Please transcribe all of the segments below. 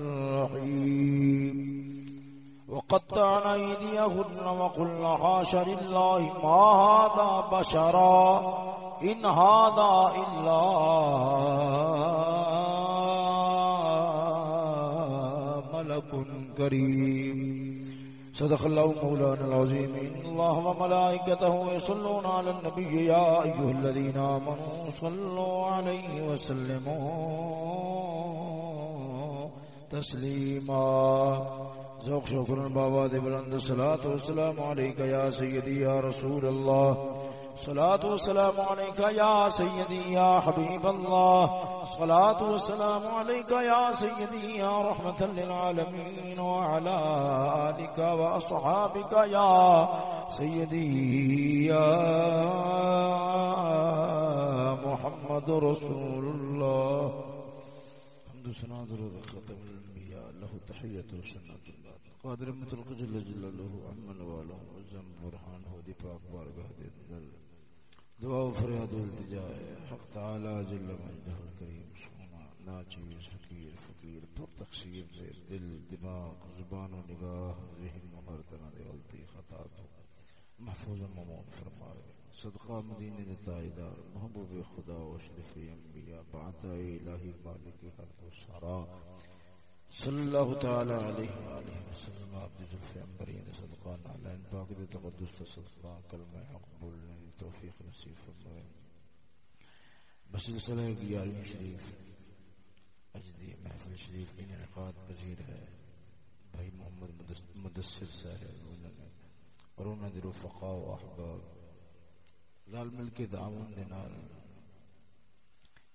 الرحيم. وقطعنا أيديهن وقلنا حاش لله ما هذا بشرا إن هذا إلا ملك كريم. صدق الله مولانا العظيم. إن الله وملائكته يصلون على النبي يا أيها الذين آمنوا صلوا عليه وسلموا. تسليما ذوق شكر بابا دي بلند الصلاة والسلام عليك يا سيدي يا رسول الله صلاة والسلام عليك يا سيدي يا حبيب الله صلاة والسلام عليك يا سيدي يا رحمة للعالمين وعلى آلك وأصحابك يا سيدي يا محمد رسول الله حمد سنة درود ختم الأنبياء له تحية وسنة. الله قادر مطلق جل جلاله عمن واله وزم برهان هو دي پاک بارگاہ دے اندر دعا و فریاد و التجا حق تعالی جل مجدہ الکریم سونا ناچیز فقیر فقیر، پر تقصیر سے دل، دماغ، زبان و نگاہ، ذہن و ہر طرح دے غلطی، خطا تو محفوظ ممون فرمائے. صدقہ مدینہ دے تائیدار، محبوب خدا و اشرف انبیاء، بعثہ الہی مالک حق و سارا صلی اللہ تعالی علیہ وآلہ وسلم. عبد ذلف انبرین صدقان علین پاک دے تقدس صدقہ کلمہ اقبول توفیق نصیب فرمائے بسلسلہ گیارہویں شریف، اجدی محفل شریف کی انعقاد پذیر ہے۔ بھائی محمد مدثر صاحب انہوں نے اور انہوں نے رفقا و احباب لال مل کے تعاون دے نال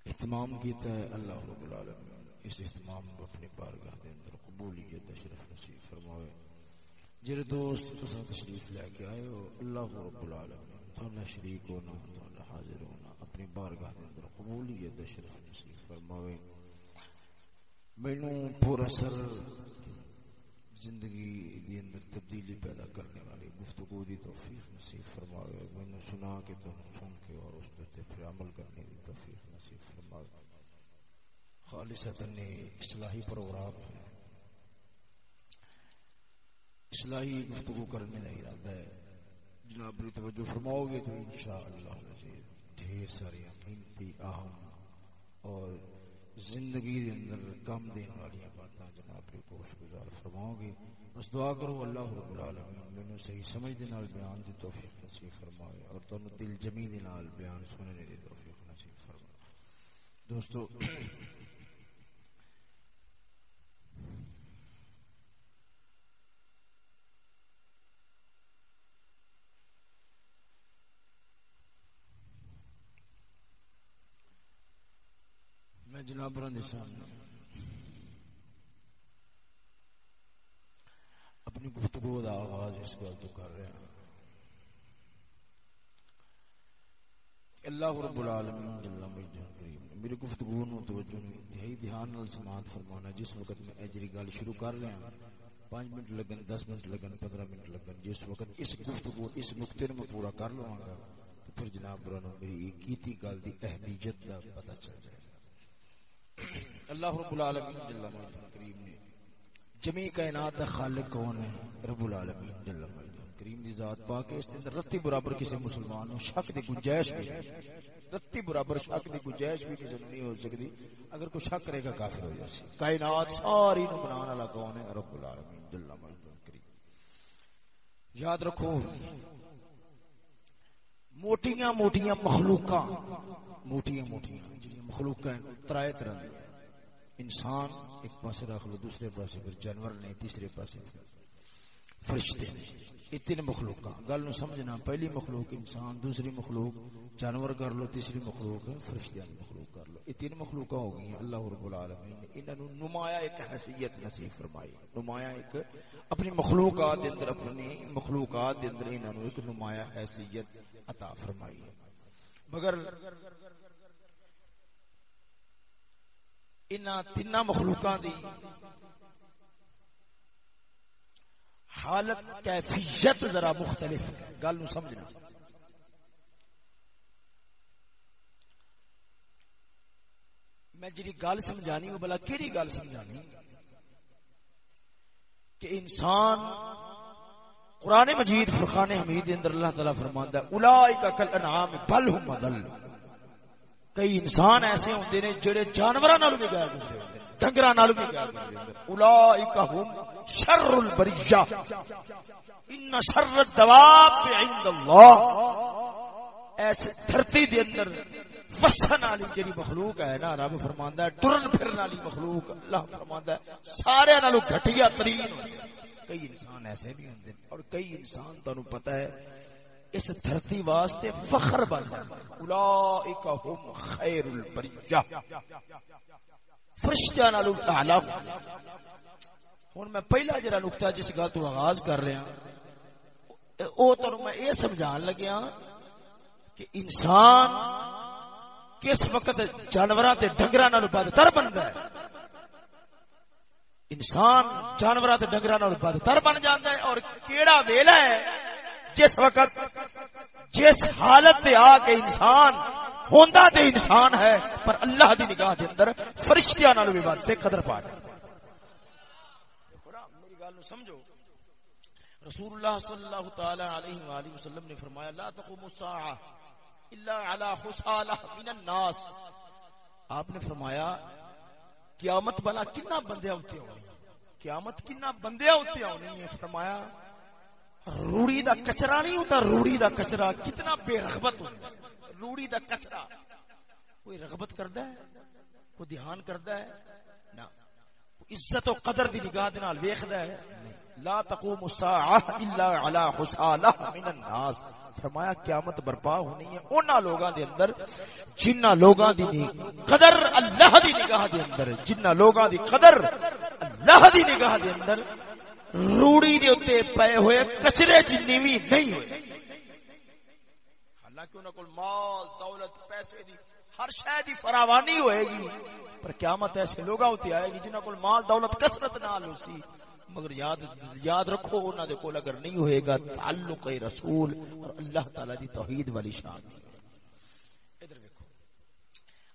اہتمام کیتا ہے۔ اللہ رب العالمین اس اہتمام کو اپنی بارگاہ دے اندر قبولیت اشرف نصیب فرمائے جڑے دوست تساں تشریف لے کے آئے ہو، اللہ رب العالمین تھوڑا شریک ہونا، تھوڑا حاضر ہونا، اپنی بارگاہ دے اندر قبولیت اشرف نصیب فرمائے مینوں پورا سر زندگی دی اندر تبدیلی پیدا کرنے والی گفتگو دی توفیق نصیب فرمائے مینوں سنا کے تو سن کے اور اس پہ پھر عمل کرنے دی توفیق نصیب فرمائے خالصتاً اصلاحی پروگرام ہے اصلاحی گفتگو کرنے کا ارادہ ہے۔ جناب نے توجہ فرماؤ گے تو انشاءاللہ ڈھیر ساری قیمتی، اہم اور زندگی دے اندر کم دین والی باتاں جناب کو کوش گزار فرماؤ گے۔ بس دعا کرو اللہ رب العالمین مینوں صحیح سمجھ دے نال بیان دی توفیق نصیب فرمائے اور تانوں دل جمی دے نال بیان سننے دی توفیق نصیب فرمائے۔ دوستو میں جناب اپنی گفتگو کا آغاز اس گل تو کر رہا ہوں اللہ رب العالمین جل مجدہ کریم میری گفتگو نو توجہ انتہائی دھیان نال سماعت فرمانا جس وقت میں اجری گل شروع کر رہا ہوں، پانچ منٹ لگن، دس منٹ لگن، پندرہ منٹ لگن، جس وقت اس گفتگو، اس نقطے میں پورا کر لوا گا، تو پھر جناب برانو میری کیتی گل دی اہمیت کا پتہ چل جائے اللہ رب العالمین جل مجد کریم نے، جمی کائنات کا خالق کون ہے رب العالمین جل مجد کریم دی ذات پاک اس اندر رتی برابر کسی مسلمان نو شک دی گنجائش بھی، رتی برابر شک دی گنجائش بھی کسی نہیں ہو سکتی۔ اگر کوئی شک کرے گا، کافر ہو جائے۔ کائنات ساری نو بنانے والا کون ہے؟ رب العالمین جل مجد کریم۔ یاد رکھو موٹیاں موٹیاں مخلوقاں، موٹیاں موٹیاں مخلوق ترائے طرح انسان ایک پاسے رکھ لو، دوسرے پاسے، پھر جانور نے تیسرے پاسے۔ فرشتے یہ تین مخلوق گل نو سمجھنا، پہلی مخلوق انسان، دوسری مخلوق جانور کر لو، تیسری مخلوق فرشتے مخلوق۔ یہ تین مخلوق ہو گئی اللہ رب العالمین نے انہوں نمایا ایک حیثیت نصیب فرمائی۔ نمایا ایک اپنی مخلوقات اندر اپنی مخلوقات اندر انہوں نے ایک نمایا حیثیت عطا فرمائی مگر ان تین مخلوقاں دی حالت کیفیت ذرا مختلف گل نو سمجھنا۔ میں جی گل سمجھانی وہ بلا کہڑی گل سمجھانی؟ کہ انسان قرآن مجید فرقان حمید اندر اللہ تعالیٰ فرماندا ہے اولئک کل انعام بل هم ضل کئی انسان ایسے ہوندے نے جڑے جانوراں نال بھی غیر گزرے ہوندے ڈنگراں نال بھی غیر گزرے ہوندے اولئک هم شر البریہ۔ ان شر الدواب عند اللہ۔ ایس دھرتی دے اندر وسن والی جڑی مخلوق ہے نا، رب فرماندا ہے، ٹرن پھرن والی مخلوق، اللہ فرماندا ہے، سارے نالوں گھٹیا ترین کئی انسان ایسے بھی ہوندے اور کئی انسان تانوں پتہ ہے، اس دھرتی واسطے فخر بن جاندے اولئک خیر البریہ۔ فرشتیاں نالوں اعلی ہن میں پہلا جڑا نقطہ جس گل تو آغاز کر رہا ہاں، او تانوں میں یہ سمجھان لگیا ہاں کہ انسان کس وقت جانور ڈنگر بدتر بنتا ہے؟ انسان جانور ڈنگر بدتر بن جاتا ہے اور کیڑا ویلا ہے جس وقت جس حالت تے آ کے انسان ہوندا تے انسان ہے، پر اللہ دی نگاہ دے اندر فرشتیاں نال بھی بات قدر پا جائے میری گل نو سمجھو۔ رسول اللہ صلی اللہ تعالی علیہ وآلہ وسلم نے فرمایا، لا تقوم الساعه من الناس۔ آپ نے فرمایا، قیامت بلا کنا بندے ہوتے ہونی قیامت کنا بندے ہوتے ہونی ہے فرمایا، روڑی دا کچرا نہیں ہوتا، روڑی دا کچرا کتنا بے رغبت ہوتا روڑی دا کچرا، کوئی رغبت کردا ہے؟ کوئی دھیان کردا ہے؟ نہ۔ عزت و قدر دی نگاہ دے نال ویکھدا ہے؟ لا تقوم الساعه الا على حصالہ من الناس۔ فرمایا قیامت برپا ہونی ہے۔ انہاں لوگاں دے اندر، جنہ لوگاں دی قدر اللہ دی نگاہ دے اندر، جنہ لوگاں دی قدر اللہ دی نگاہ دے اندر روڑی دے اوتے پے ہوئے کچرے جنی وی نہیں ہوئے۔ حالانکہ انہاں کول مال، دولت، پیسے دی ہر شے دی فراوانی ہوئے گی۔ پر قیامت ایسے لوگاں ہوتے آئے گی جنہاں کول مال، دولت، کثرت نال ہوسی۔ مگر یاد یاد رکھو انہوں دے کول اگر نہیں ہوئے گا تعلق رسول اور اللہ تعالی دی توحید والی شان ادھر دیکھو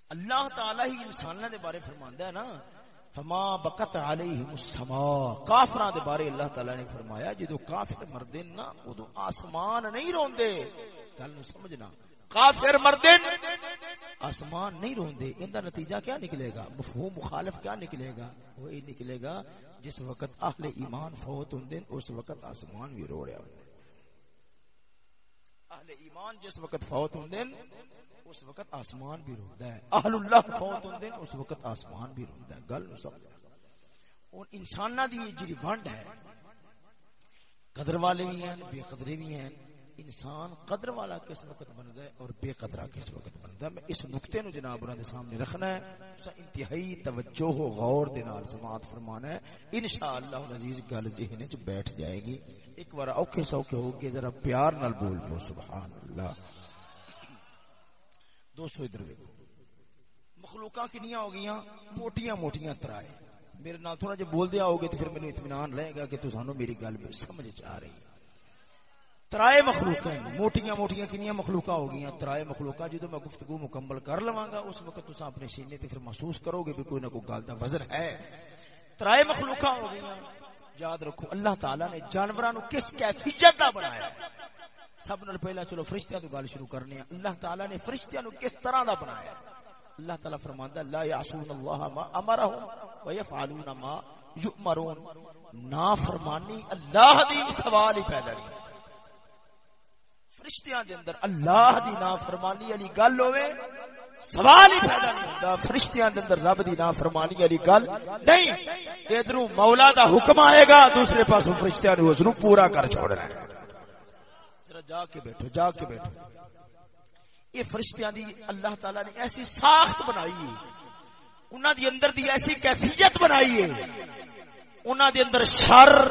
اللہ تعالی ہی انساناں دے بارے فرماندا ہے نا، فما بقت علیہم السماء۔ کافراں دے بارے اللہ تعالی نے فرمایا جدو کافر مردے نا اودوں آسمان نہیں روندے۔ گل نو سمجھنا۔ کافر مردن۔ آسمان نہیں روندے، ان دا نتیجہ کیا نکلے گا؟ مفہوم مخالف کیا نکلے گا؟ وہ یہ نکلے گا، جس وقت اہل ایمان فوت ہوندے، اس وقت آسمان بھی رو رہا ہوندے۔ اہل ایمان جس وقت فوت ہوندے، اس وقت آسمان بھی روندا ہے۔ اہل اللہ فوت ہوندے، اس وقت آسمان بھی روندا ہے۔ گل نو سمجھ۔ اور انساناں دی جڑی ونڈ ہے، قدر والے بھی ہیں، بے قدرے بھی ہیں۔ انسان قدر والا کس وقت بنتا ہے اور بے قدرہ کس وقت بنتا ہے؟ میں اس نقطے نو جناب انہاں دے سامنے رکھنا ہے۔ اس انتہائی توجہ و غور دے نال سماعت فرمانا ہے۔ انشاءاللہ العزیز، گل ذہن وچ بیٹھ جائے گی۔ ایک بار اوکھے سوکھے ہو کے ذرا پیار نال بول پو سبحان اللہ دوستو، ادھر دیکھو مخلوقاں کنیاں ہو گئیاں موٹیاں موٹیاں ترائے۔ میرے نال تھوڑا جے بول دیا ہوگے تو پھر میرے اطمینان رہے گا کہ تو سانو میری گل سمجھ آ رہی ہے۔ ترائے مخلوق ہیں۔ موٹیاں موٹیاں کنیاں مخلوق ہو گئی ترائے مخلوق جدو میں گفتگو مکمل کر لوا گا، اس وقت تصا اپنے سینے تے پھر محسوس کرو گے بھی کوئی نہ کوئی گل کا وزن ہے۔ ترائے مخلوق ہو گئی یاد رکھو، اللہ تعالی نے جانوراں نو کس کیفیت دا بنایا۔ سب نال پہلا چلو فرشتیاں تو گل شروع کرنی ہے۔ اللہ تعالی نے فرشتیاں نو کس طرح دا بنایا۔ اللہ تعالی فرماندا لا یعصون اللہ ما امرهم ويفعلون ما یؤمرون۔ نافرمانی اللہ دی سوال ہی پیدا نہیں۔ فرشتیاں دے اندر اللہ دی نافرمانی والی گل ہوے سوال ہی پیدا نہیں ہوندا، فرشتیاں دے اندر رب دی نافرمانی والی گل نہیں۔ ادھروں مولا دا حکم آئے گا، دوسرے پاسوں فرشتیاں نے اس نو پورا کر چھوڑنا ہے۔ ذرا جا کے بیٹھو، جا کے بیٹھو۔ یہ فرشتیاں دی اللہ تعالی نے ایسی ساخت بنائی ہے۔ انہاں دی اندر دی ایسی کیفیت بنائی ہے۔ انہاں دے اندر شر،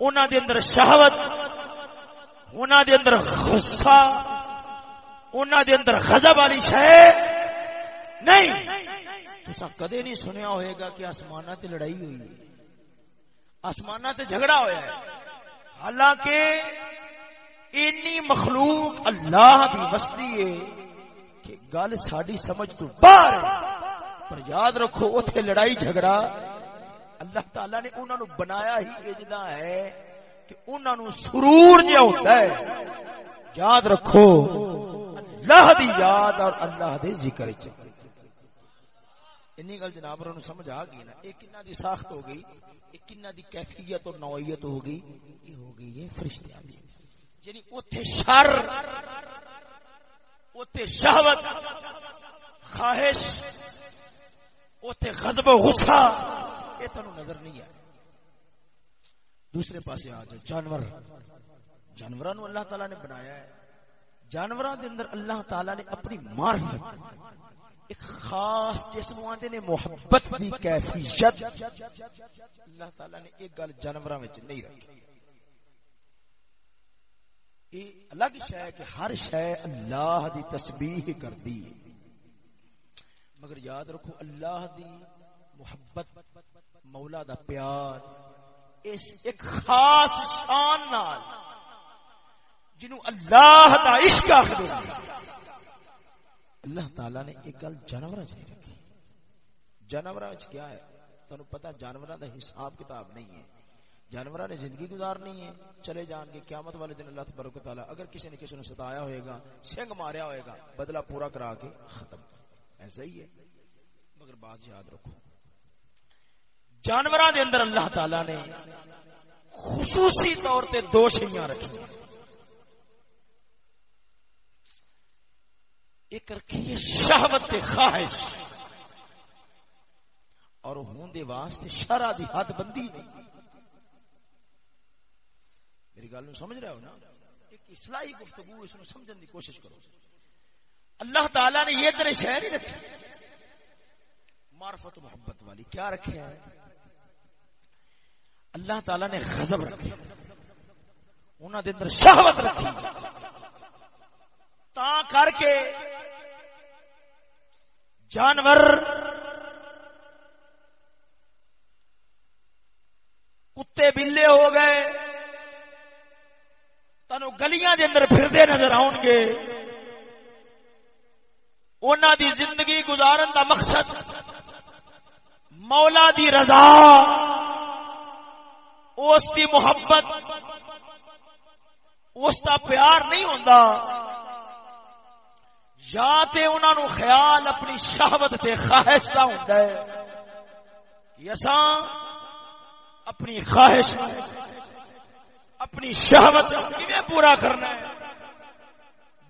انہاں دے اندر شہوت انہوں دے اندر غصہ انہوں دے اندر غضب والی شے نہیں۔ تسا کدے نہیں سنیا ہوئے گا کہ آسمانہ تے لڑائی ہوئی ہے۔ آسمانہ تے جھگڑا ہویا ہے۔ حالانکہ انی مخلوق اللہ دی وسطی ہے کہ گل ساری سمجھ تو باہر پر یاد رکھو اتنے لڑائی جھگڑا اللہ تعالی نے انہوں نے بنایا ہی اجدا ہے۔ کہ انہوں سرور جہا ہوتا ہے۔ یاد رکھو، اللہ دی یاد اور اللہ دے ذکر اینی گل جناب نو سمجھ آ گئی نا یہ کنا دی ساخت ہو گئی یہ کنا دی کیفیت اور نوعیت ہو گئی، یہ ہو گئی یہ فرشتیاں دی۔ یعنی اوتھے شر، اوتھے شہوت، خواہش، اوتھے غضب و غصہ، یہ تانوں نظر نہیں آیا دوسرے پاسے آ جائے، جانور۔ جانوراں نو اللہ تعالی نے بنایا ہے۔ جانوراں دے اندر اللہ تعالی نے اپنی معرفت ایک خاص جس نو آندے نے، محبت دی کیفیت۔ اللہ تعالی نے ایک گل جانوراں وچ نہیں رکھی۔ یہ الگ شے کہ ہر شے اللہ دی تسبیح کردی ہے۔ مگر یاد رکھو، اللہ دی محبت، مولا دا پیار اس ایک خاص شان نال جنوں اللہ دا عشق آخر اللہ تعالی نے ایک گل جانور چ نہیں رکھی۔ جانور کیا ہے؟ تمہیں پتا جانور دا حساب کتاب نہیں ہے۔ جانور نے زندگی گزارنی ہے۔ چلے جان گے قیامت والے دن اللہ تبارک و تعالی اگر کسی نے کسی نے ستایا ہوئے گا، سنگ ماریا ہوئے گا، بدلہ پورا کرا کے ختم۔ ایسا ہی ہے۔ مگر بات یاد رکھو جانوراں دے اندر اللہ تعالی نے خصوصی طور تے دو شیاں رکھی ایک رکھی ہے شہوت تے خواہش۔ اور ہون دے واسطے شرع دی حد بندی نہیں۔ میری گل سمجھ رہے ہو نا؟ ایک اصلاحی گفتگو اس کو سمجھنے کی کوشش کرو۔ اللہ تعالی نے یہ طرح شہر ہی رکھی معرفت و محبت والی کیا رکھے ہے؟ اللہ تعالی نے غضب رکھے انہوں دے اندر شہوت رکھی۔ تا کر کے جانور، کتے بلے ہو گئے۔ تنو گلیاں دے اندر پھردے نظر آؤ گے۔ انہوں دی زندگی گزارن دا مقصد مولا دی رضا۔ اس کی محبت، اس کا پیار نہیں ہوتا یا تے انہوں نو خیال اپنی شہوت تے خواہش کا ہوتا ہے کہ اساں اپنی خواہش اپنی شہوت کیویں پورا کرنا ہے؟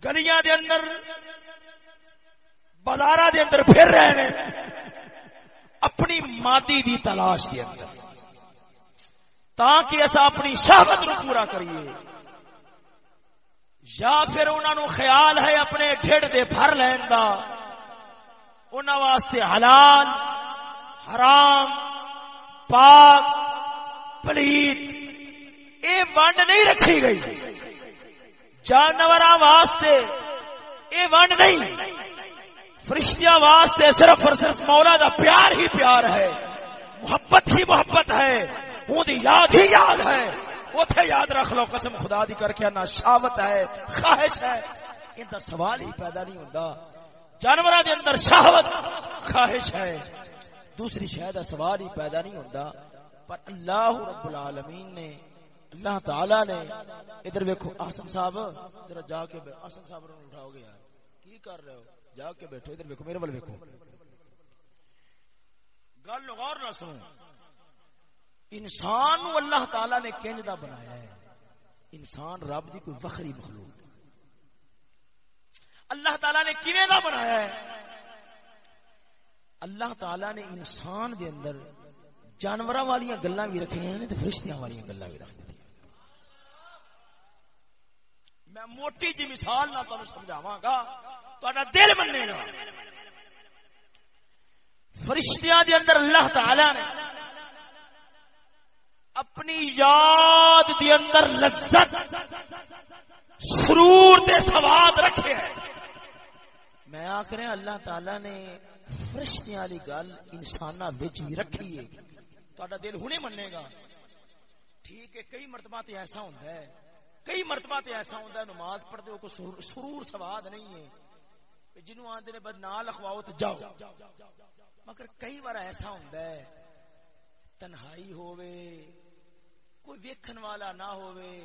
گلیاں دے اندر بازار دے اندر پھر رہے ہیں اپنی مادی دی تلاش دے اندر۔ تاکہ ایسا اپنی شہوت نو پورا کریے۔ یا پھر انہوں نے خیال ہے اپنے ڈھڑ دے بھر لین دا۔ انہوں واسطے حلال، حرام، پاک، پلیت۔ اے ونڈ نہیں رکھی گئی۔ جانور واسطے اے ونڈ نہیں۔ فرشتیاں واسطے صرف اور صرف مولا دا پیار ہی پیار ہے۔ محبت ہی محبت ہے۔ ہوں دی یاد ہی یاد ہے۔ اتے یاد رکھ لو، قسم خدا دی کر کے نہ شاوت ہے، خواہش ہے۔ ان کا سوال ہی پیدا نہیں ہوتا جانور دے اندر شہوت، خواہش ہے۔ دوسری شہد کا سوال ہی پیدا نہیں ہوتا پر اللہ رب العالمین نے، اللہ تعالی نے، ادھر ویکو آسم صاحب، ذرا جا کے آسم صاحب اٹھاؤ گے یار۔ کی کر رہے ہو؟ جا کے بیٹھو، ادھر ویکو میرے بل ویکو گل غور نہ سنو۔ انسان اللہ تعالی نے کنج دا بنایا ہے۔ انسان رب دی کوئی وکری مخلوق اللہ تعالی نے کیویں دا بنایا ہے؟ اللہ تعالی نے انسان دے اندر جانور والی گلا بھی رکھی ہیں فرشتیاں والی گلا بھی رکھ دی میں موٹی جی مثال نہ تمہیں سمجھاوا گا تا دل بننے گا فرشتیاں دے اندر اللہ تعالی نے اپنی یاد دی اندر لذت، سرور دے سواد رکھے ہیں۔ میں آخ رہا اللہ تعالی نے فرشتیاں والی گل انسان بچ بھی رکھی ہے۔ تا دل ہنے منے گا۔ ٹھیک ہے، کئی مرتبہ تو ایسا ہوتا ہے۔ کئی مرتبہ تو ایسا ہوتا ہے، نماز پڑھتے ہو کوئی سرور سواد نہیں ہے۔ جنوں آندے نے بد نہ لکھواؤ تو جاؤ۔ مگر کئی بار ایسا ہوندا ہے، تنہائی ہووے کوئی ویکھن والا نہ ہووے،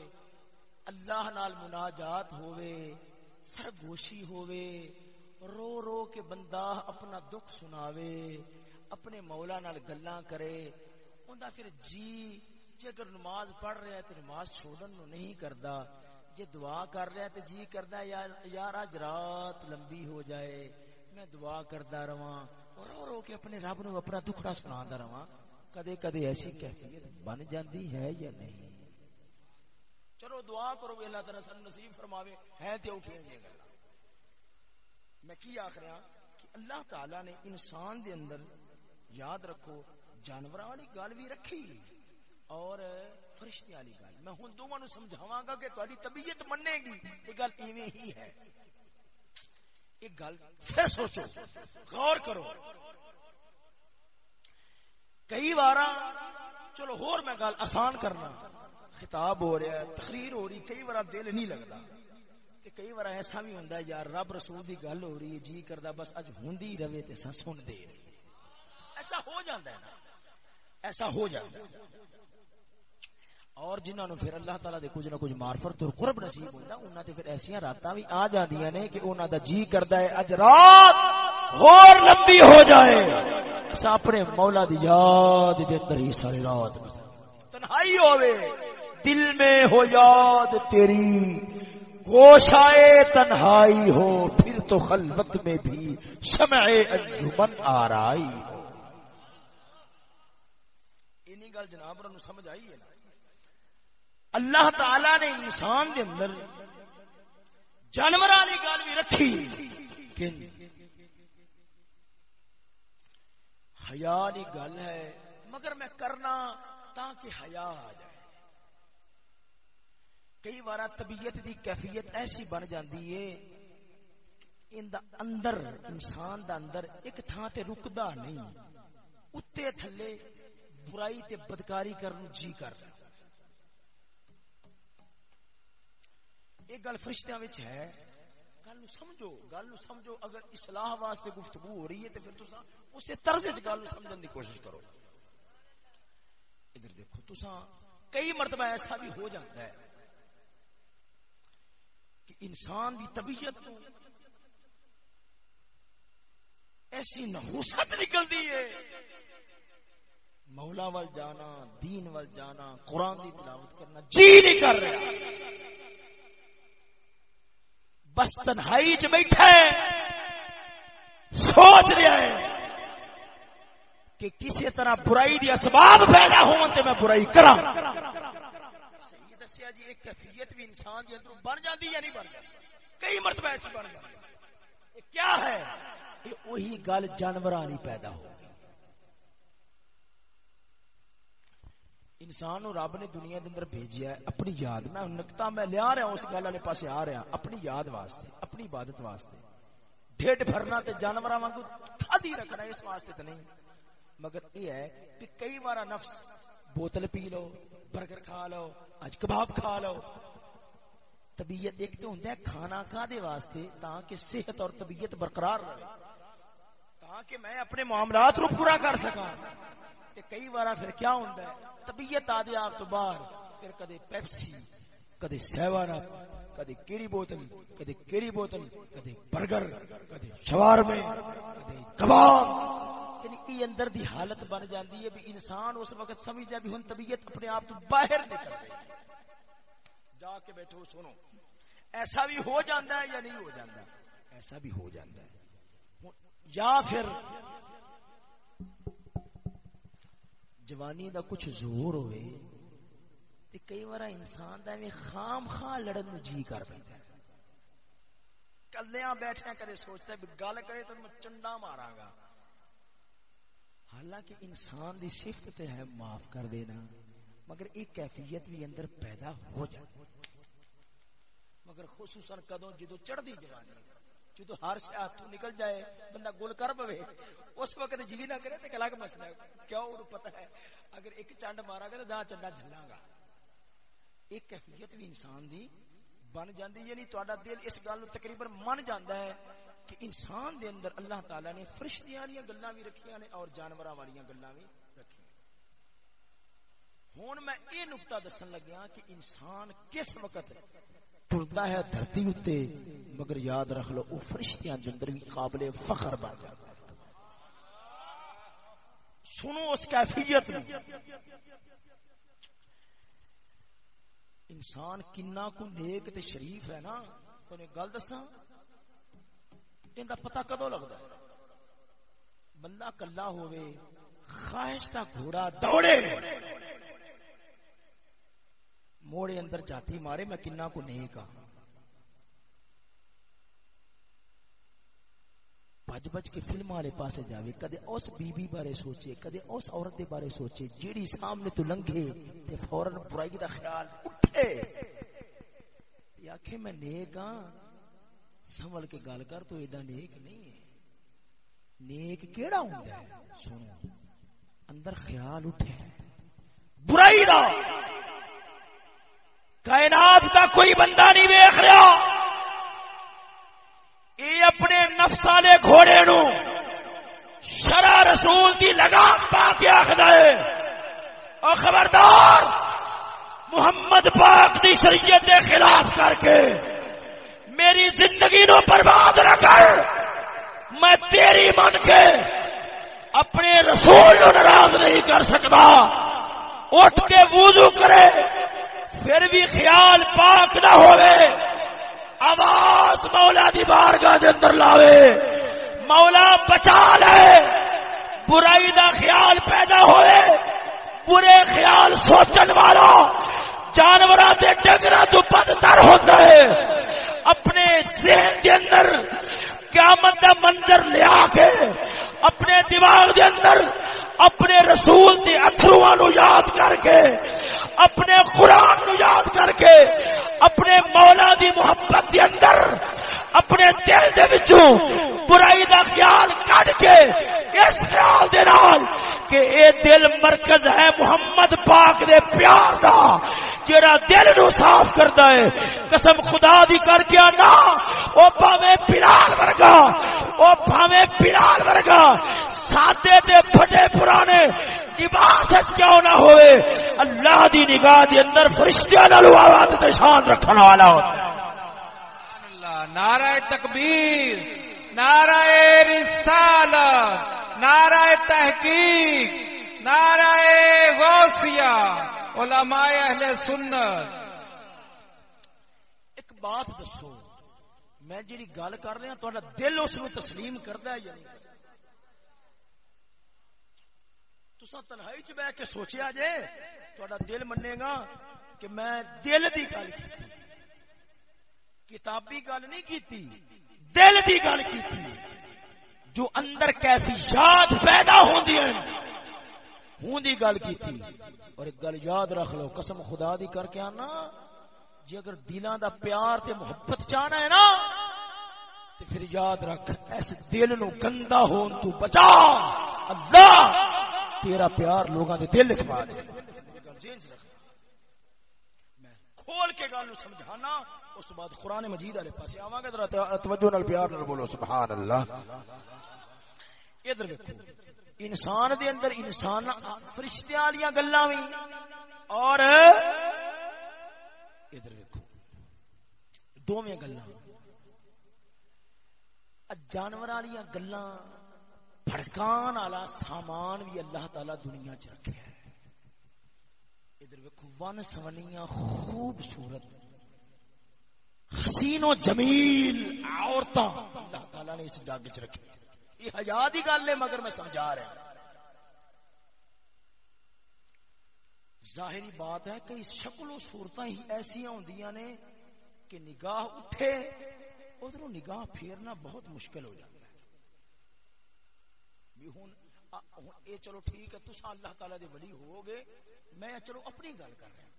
اللہ نال مناجات ہووے، سرگوشی ہووے، رو رو کے بندہ اپنا دکھ سناوے، اپنے مولا نال گلاں کرے اوندا پھر جی جے اگر نماز پڑھ رہا ہے تو نماز چھوڑن نو نہیں کردا، جے دعا کر رہا ہے تو جی کردا ہے یار یار اج رات لمبی ہو جائے، میں دعا کردا رواں، رو رو کے اپنے رب نو اپنا دکھڑا سناندا رواں۔ کدے کدے ایسی کیفیت بن جاندی ہے یا نہیں؟ چلو دعا کرو اللہ تعالی سن نصیب فرماوے ہے تے اوکھے یہ گلا۔ میں کی آخ رہا کہ اللہ تعالی نے انسان دے اندر یاد رکھو، جانوراں والی گل بھی رکھی اور فرشتے والی گل۔ میں ہن دوواں نو سمجھاواں گا کہ تہاڈی طبیعت مننے گی۔ یہ گل ایویں ہی ہے۔ ایک گل پھر سوچو، غور کرو۔ کئی بار چلو ہور میں گل آسان کرنا، خطاب ہو رہا ہے، تقریر ہو رہی، کئی بار دل نہیں لگتا۔ تے کئی بار ایسا بھی ہوندا ہے، یار رب رسول دی گل ہو رہی ہے جی کردا، بس اج ہوندی رہے تے سا سن دے۔ ایسا ہو جاندا ہے نا۔ ایسا ہو جاندا ہے۔ اور جنہاں نو پھر اللہ تعالی دے کچھ نہ کچھ معرفت اور قرب نصیب ہوندا انہاں تے پھر ایسیاں راتاں بھی آ جاندیاں نے کہ انہاں دا جی کردا ہے، اج رات اور لمبی ہو جائے۔ اسا اپنے مولا دی یاد دے اندر ہی ساری رات تنہائی ہوے دل میں ہو یاد تیری۔ گوشائے تنہائی ہو، پھر تو خلوت میں بھی شمع انجمن آرائی ہو۔ اینی گل جناب نو سمجھ آئی ہے نا؟ اللہ تعالی نے انسان دے اندر جانور والی گل بھی رکھی کہ حیا والی گل ہے، مگر میں کرنا تاکہ حیا آ جائے۔ کئی بار طبیعت دی کیفیت ایسی بن جاندی ہے، ان دا اندر، انسان دا اندر ایک تھان تے رکدا نہیں، اتے تھلے برائی تے بدکاری کرن جی کر رہا ایک گل فرشتیاں وچ ہے گل نو سمجھو، گل نو سمجھو، اگر اصلاح واسطے گفتگو ہو رہی ہے تے پھر تساں اسے طرز وچ گل نو سمجھن دی کوشش کرو۔ ادھر دیکھو، تساں کئی مرتبہ ایسا بھی ہو جاتا ہے کہ انسان دی طبیعت تو ایسی نحوست نکلتی ہے۔ مولا وال جانا، دین وال جانا، قرآن دی تلاوت کرنا جی نہیں کر رہا۔ بس تنہائی چ بیٹھا ہے۔ سوچ رہا ہے کہ کسی طرح برائی دی اسباب پیدا ہون تے میں برائی کراں۔ صحیح دسیا جی ایک کیفیت بھی انسان دے اندر بن جاندی یا نہیں بن جاندی؟ کئی مرتبہ ایسی بن جاندی۔ کیا ہے؟ یہ وہی گل جانوراں نہیں پیدا ہو۔ انسان رب نے دنیا دے اندر بھیجیا ہے، اپنی یاد، میں نکتا میں لیا رہا ہوں، اس گل والے پاسے آ رہا اپنی یاد واسطے، اپنی عبادت واسطے۔ ڈھڈ بھرنا تے جانوراں وانگو کھادی رکھنا اس واسطے تے نہیں۔ مگر یہ ہے کہ کئی بار نفس بوتل پی لو، برگر کھا لو، اج کباب کھا لو۔ طبیعت ایک تو ہوندا ہے کھانا کھا دے واسطے تاکہ صحت اور طبیعت برقرار رہے تاکہ میں اپنے معاملات رو پورا کر سکاں۔ تے کئی بار پھر کیا ہوندا ہے؟ طبیعت آدھے آپ تو باہر، پھر کدے پیپسی، کدے سیون اپ کدے کیڑی بوتل، کدے کیڑی بوتل، کدے برگر، کدے شوارمے کدے کباب۔ یعنی کی اندر دی حالت بن جاندی ہے بھی انسان اس وقت سمجھدا بھی ہن طبیعت اپنے آپ تو باہر نکل گئی جا کے بیٹھو، سنو۔ ایسا بھی ہو جاندہ ہے یا نہیں ہو جاندہ ایسا بھی ہو جاندہ ہے۔ یا پھر جوانی دا کچھ زور ہوئے تے کئی بار انسان دا میں خام خاں لڑن نو جی کر پیندا ہے۔ کلیاں بیٹھے کدے سوچتا ہے گل کرے تو میں چنڈا ماراں گا۔ حالانکہ انسان دی صفت تے ہے معاف کر دینا، مگر ایک کیفیت بھی اندر پیدا ہو جاتی مگر خصوصاً کدوں جدو چڑھ دی جوانی جدو ہر شے ہاتھوں نکل جائے، بندہ گل کر پوے۔ اس وقت جی نہ کرے تے الگ مسئلہ ہے۔ کیوں؟ انہوں پتہ ہے، اگر ایک چنڈ مارا گا تو دا چنڈا جھلاں گا۔ ایک کیفیت بھی انسان دی بن جاندی یعنی تہاڈا دل اس گل تقریباً من جاندا ہے کہ انسان دے اندر اللہ تعالی نے فرشتیاں والی گلاں بھی رکھیاں نے اور جانوراں والی گلاں بھی رکھیاں۔ ہن میں یہ نقطہ دسن لگیا کہ انسان کس وقت ٹرتا ہے دھرتی اتنے مگر یاد رکھ لو وہ فرشتیاں اندر بھی قابل فخر بن جاتا ہے۔ سنو اس کیفیت میں انسان کنا کو نیک تے شریف ہے نا تو نے گل دسا ان کا پتا کدو لگتا ہے؟ بندہ کلا ہوئے خواہش کا گھوڑا دوڑے۔ موڑے اندر جاتی مارے، میں کنا کو نیک ہاں بج بج کے فلم والے پاسے جاوے، کدے اس بی بی بارے سوچے، کدے اس عورت دے بارے سوچے، جیڑی سامنے تو لنگے تے فورن برائی دا خیال اٹھے۔ تے آکھے، میں نیک ہاں۔ سنبھل کے گل کر، تو ایڈا نیک نہیں ہے۔ نیک کیڑا ہوندا ہے؟ سنو۔ اندر خیال اٹھے۔ برائی دا۔ کائنات دا کوئی بندہ نہیں ویکھ رہا۔ یہ اپنے نفس والے گھوڑے نو شرع رسول دی لگام پا کے آخد ہے۔ اور خبردار، محمد پاک دی شریعت دے خلاف کر کے میری زندگی نو برباد نہ کر۔ میں تیری من کے اپنے رسول نو ناراض نہیں کر سکتا۔ اٹھ کے وضو کرے۔ پھر بھی خیال پاک نہ ہوئے۔ آواز مولا دی بارگاہ دے اندر لاوے۔ مولا بچا لے۔ برائی دا خیال پیدا ہوئے۔ برے خیال سوچن والا۔ جانور ڈنگر تو بدتر ہوتا ہے۔ اپنے ذہن کے اندر قیامت کا منظر لیا کے اپنے دماغ کے اندر اپنے رسول کے اترو یاد کر کے اپنے قرآن کر کے اپنے مولا دی محبت دی اندر، اپنے دل دے وچوں برائی دا خیال کڈ کے اس خیال دے نال کہ اے دل مرکز ہے محمد پاک دے پیار دا۔ جڑا دل نو صاف کردا ہے، قسم خدا دی کر کے نا او بھاویں بلال ورگا، او بھاویں بلال ورگا۔ سادے تے پھٹے پرانے، لباس کیوں نہ ہوئے؟ اللہ دی نگاہ دی اندر فرشتیاں نال آواز تے شان رکھن والا ہوتا ہے۔ نعرہ تکبیر، نعرہ رسالت، نعرہ تحقیق، نعرہ غوثیہ۔ علماء اہل سنت. ایک بات دسو، میں جی گل کر رہا تو دل اس کو تسلیم کرتا ہے یا نہیں؟ تسا تنہائی چ بہ کے سوچیا جے تا دل منے گا کہ میں دل دی گل کی کتابی گل نہیں کی دل دی گل کی جو اندر کیفیات پیدا ہوندی ہیں ہوں دی گل کی اور ایک گل یاد رکھ لو، قسم خدا دی کر کے آنا جی اگر دلاں دا پیار تے محبت چاہنا ہے نا تو پھر یاد رکھ، اس دل نو گندا ہون تو بچا۔ اللہ، تیرا پیار لوگاں دے دل چ پا دے۔ میں کھول کے گل نو سمجھانا، اس بعد قرآن مجید والے پاس آواں گے، ذرا توجہ نال پیار نال بولو، سبحان اللہ۔ ادھر دیکھو انسان دے اندر انسان فرشتے والی گلاں وی۔ اور ادھر دیکھو دوویں گلاں۔ جانور والی گلاں بھڑکان والا سامان بھی اللہ تعالی دنیا چ رکھے ہے۔ ادھر ویکو ون سونیاں خوبصورت حسین و جمیل عورتاں اللہ تعالی نے اس جگ چ رکھی یہ حیا دی گل ہے مگر میں سمجھا رہا ظاہری بات ہے کہ شکل و صورت ہی ایسا ہوں نے کہ نگاہ اٹھے ادھر نگاہ پھیرنا بہت مشکل ہو جاتا ہے۔ اے چلو ٹھیک ہے تسا اللہ تعالی دے ولی ہو گے میں چلو اپنی گل کر رہا ہوں۔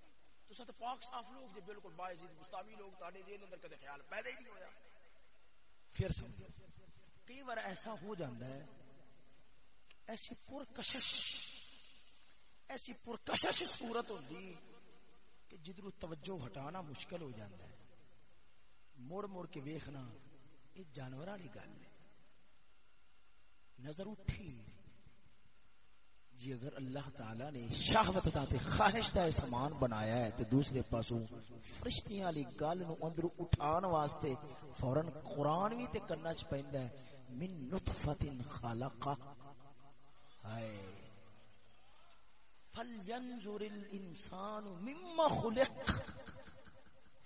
تسا تو پاک صاف لوگ جے بالکل باعزید مستامی لوگ تاڑے دے اندر کدے خیال پیدا ہی نہیں ہویا۔ پھر سمجھ کئی بار ایسا ہو جاتا ہے، ایسی پرکشش ایسی پرکشش صورت ہوتی کہ جدھر توجہ ہٹانا مشکل ہو جاتا ہے۔ مڑ مڑ کے ویخنا یہ جانور والی گل ہے۔ نظر اٹھی۔ جی اگر اللہ تعالی نے شہوت دا تے خواہش دا سامان بنایا ہے تے دوسرے پاسوں فرشتیاں والی گل نو اندر اٹھان واسطے فورن قرآن بھی تے کرنا چ پیندا ہے۔ من نطفت خلق. ہائے فلینظر الانسان مما خلق.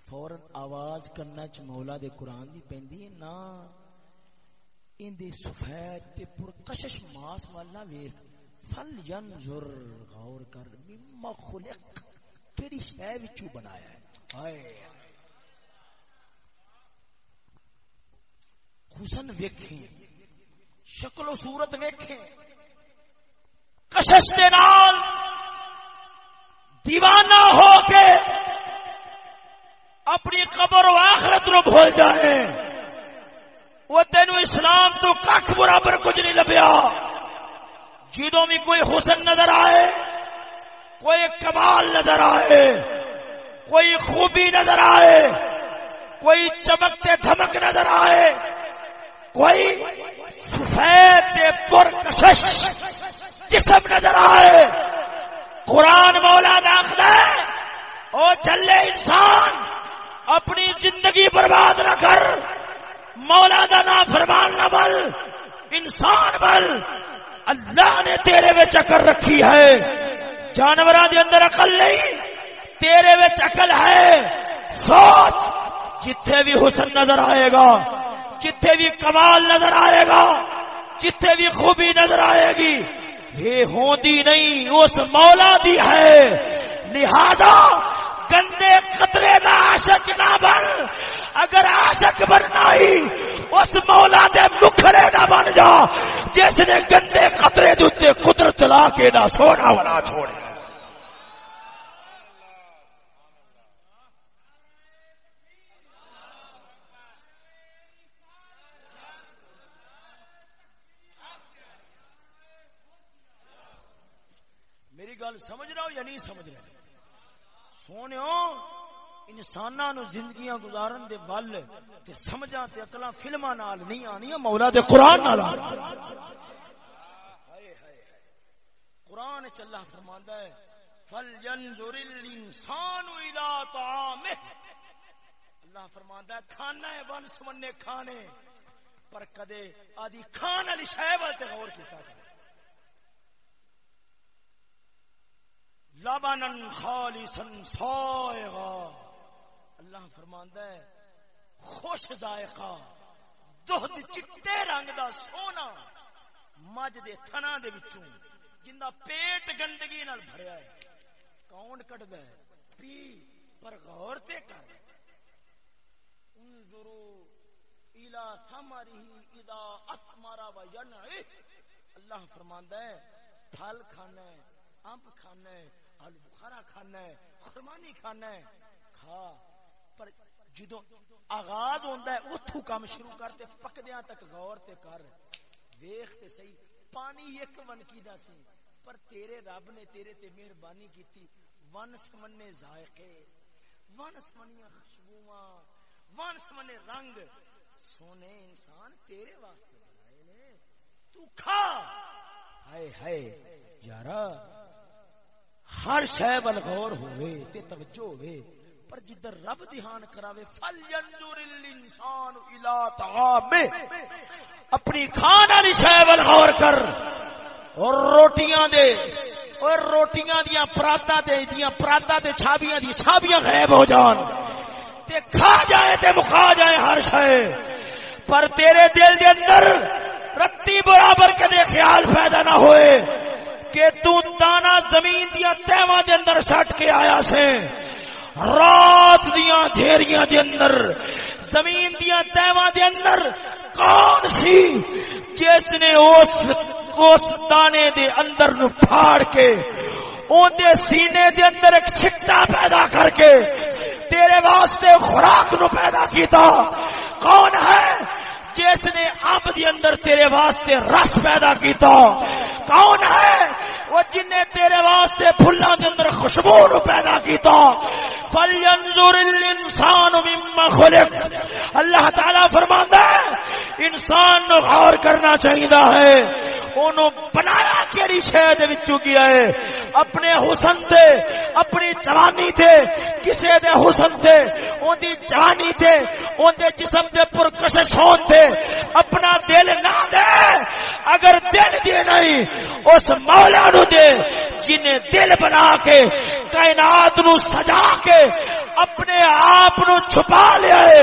فورن آواز کرنا چ مولا دے قرآن دی پیندی ہے نا. ان دی سفید تے پرکشش ماس والا ویکھ. فل ینظر غور کر، مما خلق. کیڑی شے وچوں بنایا ہے؟ ہائے. حسن ویکھیں، شکل و صورت ویکھیں۔ کشش دے نال دیوانہ ہو کے اپنی قبر و آخرت نو بھول جائے وہ تینو اسلام تو کھ برابر کچھ نہیں لبیا۔ جدوں بھی کوئی حسن نظر آئے، کوئی کمال نظر آئے، کوئی خوبی نظر آئے، کوئی چمکتے دھمک نظر آئے کوئی سفید پرکشش جسم نظر آئے۔ قرآن مولا داخل ہے۔ او چلے انسان، اپنی زندگی برباد نہ کر۔ مولا دا نا فرمان نہ بل انسان بل اللہ نے تیرے وچ عقل رکھی ہے۔ جانوراں دے اندر عقل نہیں، تیرے وچ عقل ہے۔ سوچ، جتھے بھی حسن نظر آئے گا۔ جتھے بھی کمال نظر آئے گا، جتھے بھی خوبی نظر آئے گی، یہ ہوندی نہیں، اس مولا دی ہے۔ لہذا گندے قطرے نہ عاشق نہ بن، اگر عاشق بننا ہی، اس مولا دے مکھڑے نہ بن جا، جس نے گندے قطرے دے قدرت چلا کے نہ سونا بنا چھوڑے میری گل سمجھ رہا ہو یا نہیں سمجھ رہا؟ سونے انسان نو زندگیاں گزارن دے بل تے سمجھا تے اکلا فلما نال نہیں آنی مولا دے قرآن نال قرآن چلا فرماندا ہے فلینظر الانسان الى طعامه۔ اللہ فرماندا ہے، کھانا ہے بن سمنے کھانے۔ پر کدے آدھی کھان والی شے تے غور کیتا کرے۔ لبنن خالصا سائغا اللہ فرماندا ہے، خوش ذائقہ دودھ چٹے رنگ دا سونا مجھ دے تھنا دے وچوں جندا پیٹ گندگی نال بھریا ہے۔ کون کٹدا ہے؟ پی پر غور تے کر۔ انظروا الى ثمره اذا اثمر وينعه اللہ فرماندا ہے، پھل کھانا ہے امب کھانا ہے آلو بخارا کھانا ہے خرمانی کھانا ہے۔ کھا، پر جدو آغاز ہوتا ہے اتو کام شروع کرتے پکدیا تک غور تے کر۔ ویخ تے صحیح، پانی ایک ون کی دا سی۔ پر تیرے رب نے تیرے تے مہربانی کیتی۔ ون سمنے ذائقے ون سمنیاں خوشبواں ون سمنے رنگ۔ سونے انسان تیرے واسطے بنائے نے۔ تو کھا۔ ہائے ہائے، یارا۔ ہر شے ول غور ہوئے تے توجہ ہوئے، پر جدھر رب دھیان کراوے فل ینظر الانسان الی طعامه۔ اپنی کھان والی شے ول غور کر۔ اور روٹیاں دے، اور روٹیاں دیاں پراتا دے دیاں پراتا تے چھابیاں دی چھابیاں غائب ہو جان۔ تے کھا جائے تے مکھا جائے ہر شے۔ پر تیرے دل دے اندر رتی برابر کدے خیال پیدا نہ ہوئے۔ کہ تو دانا زمین دیا تیواں دے اندر سٹ کے آیا سے۔ رات دیا دھیریاں دے اندر، زمین دیا تیواں دے اندر کون سی جس نے اس اس دانے دے اندر نو پھاڑ کے، اون دے سینے دے اندر ایک چھٹا پیدا کر کے تیرے واسطے خوراک نو پیدا کیتا۔ کون ہے؟ جس نے اب دی اندر تیرے واسطے رس پیدا کیتا، کون ہے؟ وہ جن نے تیرے واسطے پھلاں دے اندر خوشبو نو پیدا کیتا۔ فلینظر الانسان مما خلق۔ اللہ تعالی فرماندا ہے، انسان نو غور کرنا چاہیے ہے۔ انہوں بنایا کیڑی شہد وچوں کیا ہے؟ اپنے حسن تے، اپنی جوانی تے کسے دے حسن تے، اون دی جانی تے، اون دے جسم دے پرکشش ہون تے، اپنا دل نہ دے اگر دل دے نہیں، اس مولا نو دے جنہیں دل بنا کے، کائنات نو سجا کے اپنے آپ نو چھپا لیا ہے،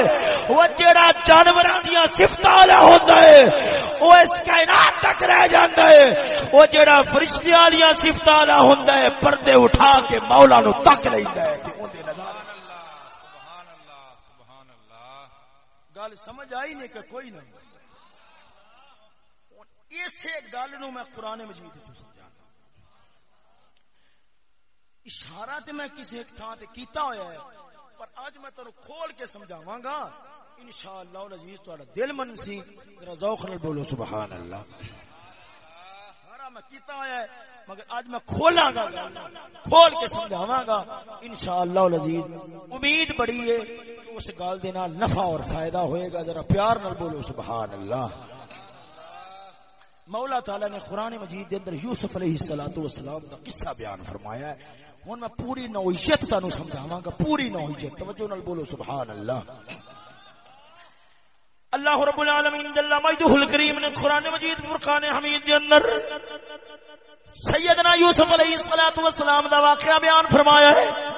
وہ جڑا جانوراں دیاں صفتاں والا ہوندا ہے، وہ اس کائنات تک رہ جاندا ہے، وہ جڑا فرشتیاں والی صفتاں والا ہوندا ہے، پردے اٹھا کے مولا نو تک لیندا ہے۔ گل سمجھ آئی نہیں کہ کوئی نہ اسی گل نو میں قرآن مجید تو اشارہ تے میں کسی ایک تھان تے کیتا ہویا ہے، پر آج میں تانوں کھول کے سمجھاواں گا انشاءاللہ العزیز تہاڈا دل من سی، ذرا ذوق نال بولو سبحان اللہ سارا میں کیتا ہویا ہے، مگر آج میں کھولاں گا کھول کے سمجھاواں گا انشاءاللہ العزیز امید بڑی ہے کہ اس گل دے نال نفع اور فائدہ ہوئے گا۔ ذرا پیار نال بولو سبحان اللہ مولا تعالی نے قرآن مجید دے اندر یوسف علیہ الصلوۃ والسلام دا قصہ بیان فرمایا ہے۔ ہن میں پوری نوعیت تانوں سمجھاواں گا، پوری نوعیت۔ توجہ نال بولو، سبحان اللہ۔ اللہ رب العالمین جل مجدہ الکریم نے قرآن مجید فرقان حمید دے اندر سیدنا یوسف علیہ الصلوۃ والسلام دا واقعہ بیان فرمایا ہے۔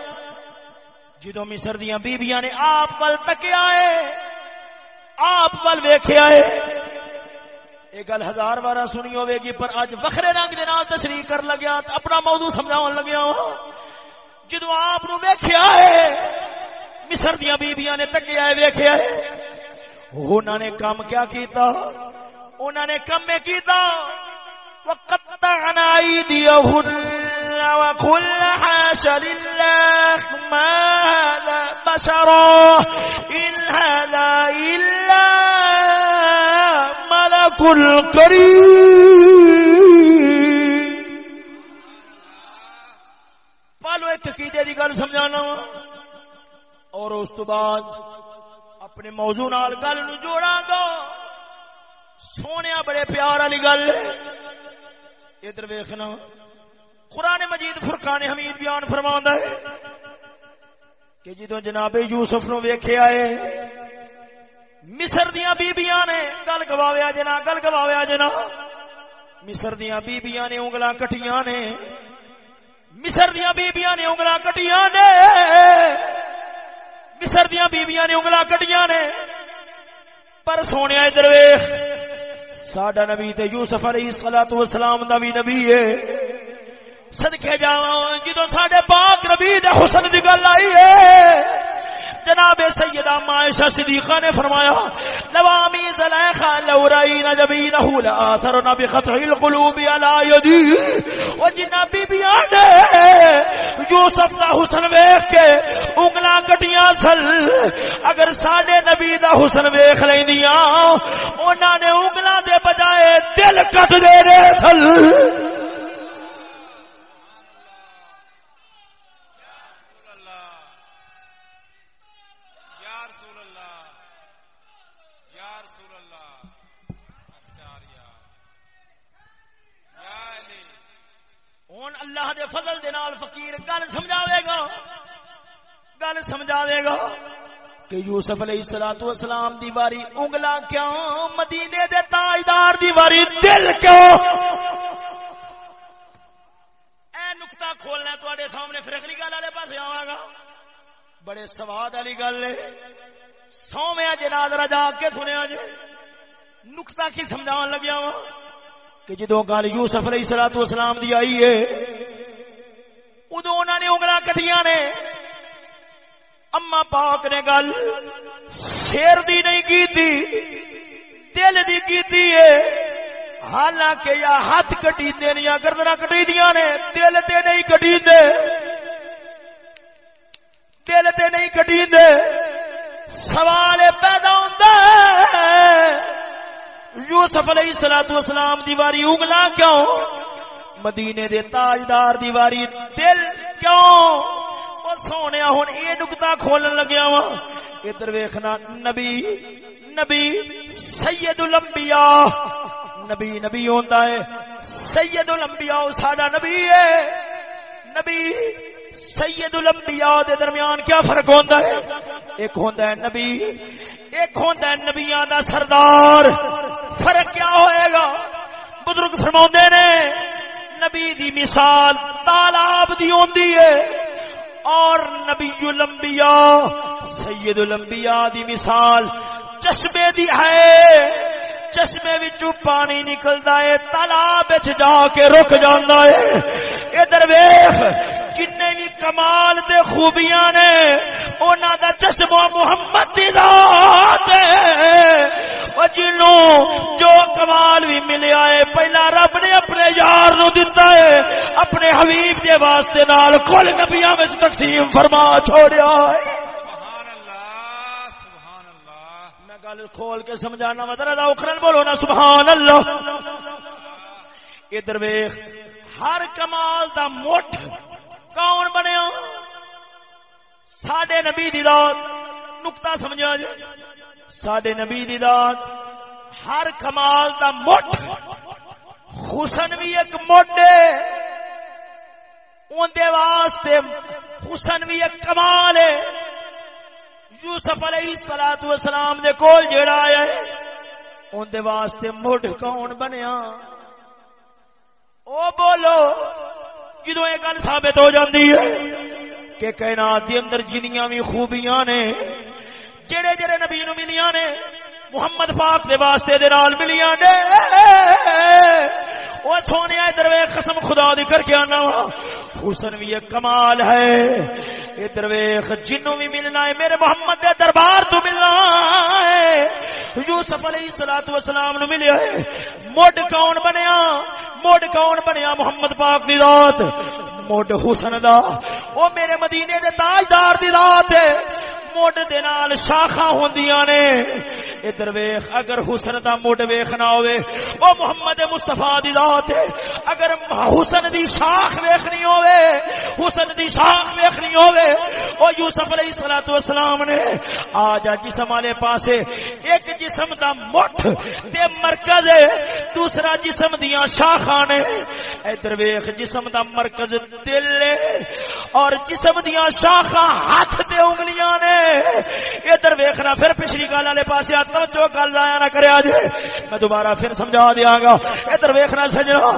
جدوں مصر دیاں بیبییاں نے آپ ول تکیا ہے، آپ ول ویکھیا ہے۔ یہ گل ہزار بار سنی ہوے گی، پر اج وکھرے رنگ دے نال تشریح کر لگیا تے اپنا موضوع سمجھاون لگیا ہوں جدوں آپ نو ویکھیا ہے، مصر دیاں بیبییاں نے تکیا ہے ویکھیا ہے۔ انہاں نے کام کیا کیتا؟ انہاں نے کم میں کیتا؟ وقطعنا ايديهن وقل حاش لله ما هذا بشرا إن هذا إلا ملك پالو ایک عقیدے دی گل سمجھانا وا اور اس تو بعد اپنے موضوع نال گل نو جوڑا گا۔ سونے بڑے پیار والی گل ادھر ویخنا قرآن مجید فرقان حمید بیان فرما ہے کہ جدو جناب یوسف نو ویخیا ہے مصر دیا بیبیاں نے، گل گوایا جنا، گل گوایا جنا۔ مصر دیا بیبیاں نے انگلاں کٹیاں نے۔ مصر دیا بیبیاں نے انگلاں کٹیاں نے۔ مصر دیا بیبیاں نے انگلاں کٹیاں نے۔ پر سونے ادھر ویخ ساڈا نبی تے یوسف علیہ الصلوۃ والسلام دا بھی نبی ہے۔ صدقے جاواں، جدوں ساڈے پاک نبی دے حسن دی گل آئی ہے۔ جناب سیدہ عائشہ صدیقہ نے فرمایا، نوامی زلیخا لو رائینا جبینہ لآثرنا بخطح القلوب علی یدی. و جنہ بی بیاں نے یوسف دا حسن ویکھ کے انگلاں کٹیاں سل اگر ساڈے نبی دا حسن ویکھ لیندیاں انہاں نے انگلاں دے بجائے دل کٹ دے رہے سل یا رسول اللہ یا رسول اللہ اختیار یا یا علی ہوں اللہ دے فضل دے نال فقیر گل سمجھاوے گا گل سمجھاوے گا کہ یوسف علیہ الصلوۃ والسلام دی واری انگلاں کیوں؟ مدینے دے تاجدار دی واری دل کیوں؟ اے نقطہ کھولنا تواڈے سامنے، پھر اگلی گل والے پاسے آواں گا۔ بڑے سواد والی گل ہے۔ سومیا جناد رجا کے سنیا جے نقطہ کی سمجھاون لگیا وا کہ جدو گل یوسف علیہ الصلوۃ والسلام دی آئی ہے ادو انہوں نے انگلاں کٹیاں نے۔ اما پاک نے گل شیر دی نہیں کی تھی دل دی کی تھی ہے۔ حالانکہ یا ہاتھ کٹی دے یا گردنا کٹی دیا نے، دل تے نہیں کٹی دے۔ دل تے نہیں کٹی دے۔ سوال پیدا ہوتا ہے، یوسف علیہ الصلوۃ والسلام دی واری انگلاں کیوں؟ مدینے دے تاجدار دی واری دل کیوں؟ او سونیا ہن اے کھولن لگیا وا ادھر ویکھنا، نبی نبی سید الانبیاء نبی نبی ہوندا ہے۔ سید الانبیاء ساڈا نبی ہے۔ نبی سید الانبیاء دے درمیان کیا فرق ہوندا ہے؟ ایک ہوندا ہے نبی، ایک ہوندا ہے نبیاں دا سردار۔ فرق کیا ہوئے گا؟ بزرگ فرماوندے نے، نبی دی مثال تالاب دی ہوندی ہے۔ اور نبی الانبیاء سید الانبیاء دی مثال چشمے دی ہے۔ چشمے وچوں پانی نکلدا ہے، تالاب وچ جا کے رک جاندا ہے۔ ادھر ویکھ جنے بھی کمال دے خوبیاں نے، انہاں دا چشمہ محمد دی ذات ہے۔ او جنوں جو کمال بھی ملیا ہے، پہلا رب نے اپنے یار نو دتا ہے، اپنے حبیب دے واسطے نال کل نبیاں وچ تقسیم فرما چھوڑیا ہے سبحان اللہ سبحان اللہ میں گل کھول کے سمجھانا وا اوکھرن بولو نا، سبحان اللہ۔ ادھر ویکھ، ہر کمال دا مٹھ کون بنیا؟ ساڈے نبی دی رات نقطہ سمجھا جی ساڈے نبی دی رات ہر کمال دا مٹھ۔ حسن بھی ایک موڈے اندے واسطے حسن بھی ایک کمال ہے۔ یوسف علیہ الصلوۃ والسلام دے کول جیڑا آیا ہے، اون دے واسطے مڈ کون بنیا؟ او بولو جدو یہ گل ثابت ہو جاندی ہے کہ کائنات دے اندر جنیاں بھی خوبیاں نے جڑے جڑے نبی نو ملیاں نے، محمد پاک دے واسطے دے نال ملیاں نے۔ او سونے ادھر ویکھ، قسم خدا دی کر کے آنا وا۔ حسن بھی ایک کمال ہے۔ ادھر ویکھ، جنوں بھی ملنا ہے، میرے محمد دے دربار تو ملنا ہے۔ یوسف علیہ الصلوۃ والسلام نو ملیا ہے۔ مڈ کون بنیا؟ مڈ کون بنیا محمد پاک دی ذات؟ مڈ حسن دا۔ او میرے مدینے دے تاجدار دی ذات ہے۔ مڈ دے نال شاخاں ہوندیاں نے۔ ادھر ویکھ، اگر حسن دا مڈ ویکھنا ہوے او محمد مصطفی دی ذات ہے۔ اگر حسن دی شاخ ویکھنی ہوے حسن دی شاخ ویکھنی ہوے او یوسف علیہ الصلوۃ والسلام نے۔ آ جا جسم والے پاسے، ایک جسم دا مٹھ تے مرکز ہے، دوسرا جسم دیاں شاخاں نے۔ ادھر ویکھ، جسم دا مرکز دل ہے، اور جسم دیاں شاخاں ہاتھ تے انگلیاں نے۔ ادھر ویکھنا، پھر پچھلی گل والے پاسے آتا جو گل لایا نہ کرے آج۔ میں دوبارہ پھر سمجھا دیا گا۔ ادھر ویکھنا سجنا،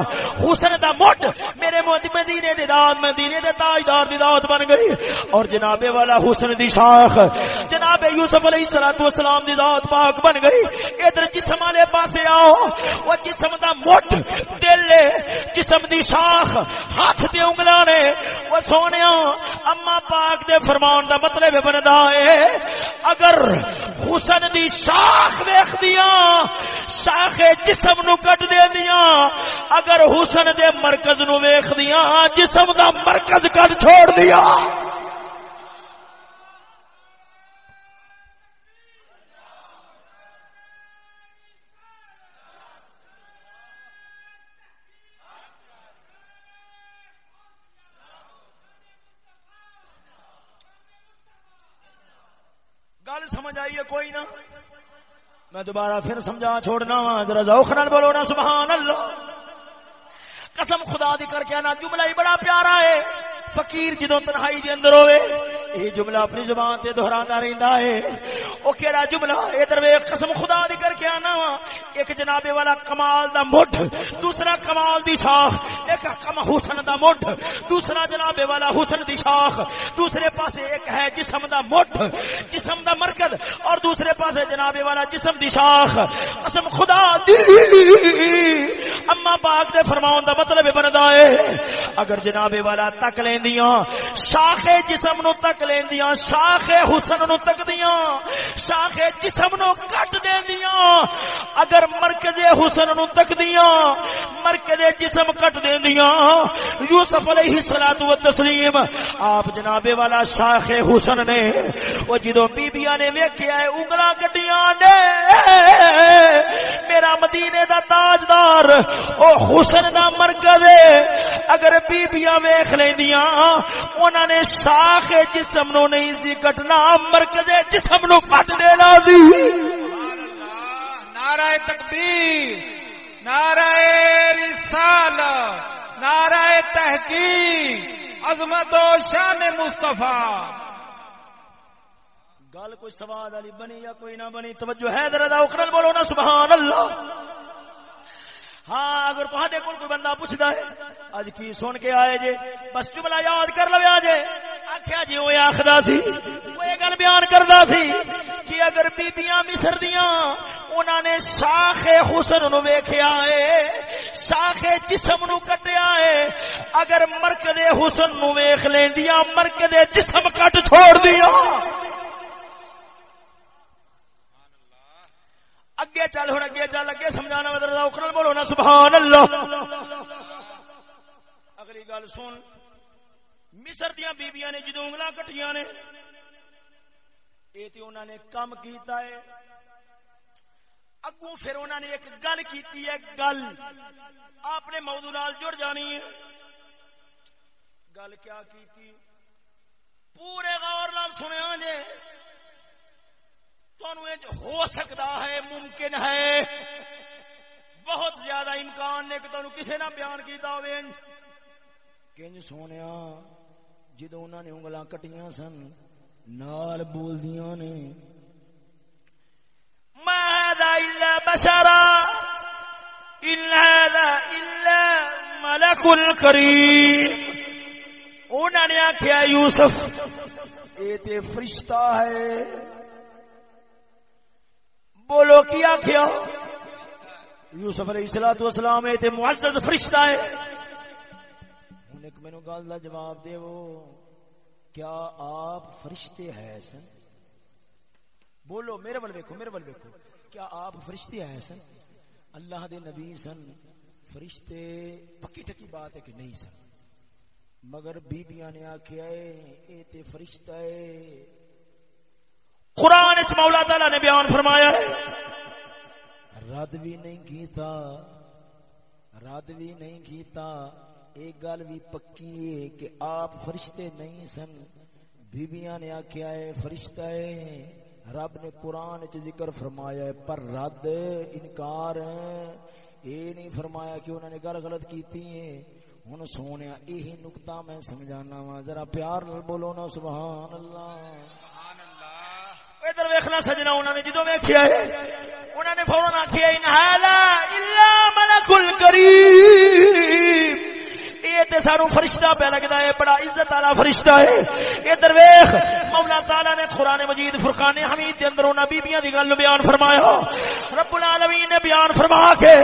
حسن دا مٹ میرے مدینے دی داد، مدینے دے تاجدار دی دعوت بن گئی۔ اور جناب والا حسن دی شاخ، جناب یوسف علیہ الصلوۃ والسلام دی دعوت پاک بن گئی۔ ادھر جسم والے پاسے آؤ وہ جسم دا مٹ، دل جسم دی شاخ، ہاتھ تے انگلاں نے، وہ سونیا اما پاک دے فرمان دا مطلب بندا ہے۔ اگر حسن دی شاخ ویخ دیا شاخ جسم نو کٹ دے دیا اگر حسن دے مرکز نو ویخ دیا جسم دا مرکز کٹ چھوڑ دیا گل سمجھ آئیے کوئی نہ میں دوبارہ پھر سمجھا چھوڑنا وا، ذرا ذوق نال بولو نا سبحان اللہ قسم خدا دی کر کے آنا، جملہ ہی بڑا پیارا ہے۔ فقیر جدو تنہائی دے اندر ہوئے یہ جملہ اپنی زبان تے دہرانا رہندا ہے۔ او کیڑا جملہ؟ ادھر ویکھ، قسم خدا دی کر کے آنا وا۔ ایک جناب والا کمال دا مٹھ، دوسرا کمال دی شاخ۔ ایک کم حسن دا مٹھ، دوسرا جناب والا حسن دی شاخ۔ دوسرے پاسے ایک ہے جسم دا مٹھ، جسم دا مرکز۔ اور دوسرے پاسے جناب والا جسم دی شاخ۔ قسم خدا دی۔ اما پاک دے فرمان دا مطلب بندا ہے۔ اگر جناب والا تک لیندیاں، شاخ جسم نو تک چک لیندیاں شاخ حسن نو تک دیاں شاخ جسم نو کٹ دیندیاں۔ اگر مرکز حسن نو تک دیاں مرکز جسم کٹ دیندیاں۔ یوسف علیہ الصلوۃ والتسلیم، آپ جناب والا شاخ حسن نے او جدوں بیبییاں نے ویکھیا ہے، انگلاں کٹیاں نے، میرا مدینے دا تاجدار، او حسن دا مرکز ہے۔ اگر بیبیاں ویکھ لیندیاں، انہاں نے شاخ ساخ جسم نو نہیں سی کٹنا مرکز جسم نو کٹ دینا اللہ نعرہ تکبیر نعرہ رسالت نعرہ تحقیق عظمت و شان مصطفیٰ۔ گل کوئی سواد والی بنی یا کوئی نہ بنی توجہ ہے ذرا اخرل بولو نا سبحان اللہ۔ ہاں اگر تہاڈے کول کوئی بندہ پوچھدا ہے، اج کی سن کے آئے جے، بس جملہ یاد کر لو جے۔ آخیا جی وہ آخدا سی وہ گل بیان کردا سی کہ اگر بیبیاں مصر دیاں انہاں نے شاخ حسن نو ویکھیا ہے شاخ جسم نو کٹیا ہے۔ اگر مرکز حسن نو ویکھ لیندیاں مرکز جسم کٹ چھوڑ دیاں۔ اگے چل ہوں اگے چل، اگے سمجھانا مدر اکرل بولو نا، سبحان اللہ۔ اگلی گل سن۔ مصر دیا بیبیاں نے جدو انگل کٹیاں نے یہ تو انہوں نے کم کیتا ہے۔ اگوں پھر انہوں نے ایک گل کیتی ہے، گل۔ آپ نے موضوع نال جڑ جانی ہے۔ گل کیا کیتی؟ پورے غور نال سنیا جے۔ ہو سکتا ہے، ممکن ہے۔ بہت زیادہ امکان نے کہ تمہیں کسی نے بیان کیتا ہوئے کنج سونے جدو انہوں نے انگل کٹیاں سن، نال بول دیا نے بشارا ملک الکریم انہوں نے آخیا یوسف یہ فرشتہ ہے۔ بولو، کی آخیا یوسف علیہ السلام اسلام ہے معزز فرشتہ ہے۔ ہوں ایک مینو گل جواب دے وہ کیا آپ فرشتے ہیں سن؟ بولو، میرے بل ویکو میرے بل ویکو کیا آپ فرشتے ہیں سن؟ اللہ دے نبی سن، فرشتے پکی ٹکی بات ہے کہ نہیں سن۔ مگر بیبیاں نے آخیا اے تے فرشتہ ہے قرآن مولا تعالی نے بیان فرمایا ہے۔ رد بھی نہیں کیتا رد بھی نہیں کیتا ایک گل بھی پکی ہے کہ آپ فرشتے نہیں سن۔ بیبیاں نے آخیا ہے، فرشتہ ہے، رب نے قرآن چ ذکر فرمایا ہے، پر رد انکار یہ نہیں فرمایا کہ انہوں نے گل غلط کیتی ہے۔ ہوں سونے یہی نکتا میں سمجھانا وا، ذرا پیار بولو نا، سبحان اللہ۔ ادھر ویخنا سجنا انہوں نے جدو ویخیا ہے انہوں نے فوراً آخیا ملک الکریم یہ تے سانو فرشتہ پہ لگتا ہے، بڑا عزت والا فرشتہ ہے۔ یہ درویش مولا تعالی نے قرآن مجید فرقان حمید دے اندر انہاں بیبییاں دی گل بیان فرمایا۔ رب العالمین نے بیان فرما کے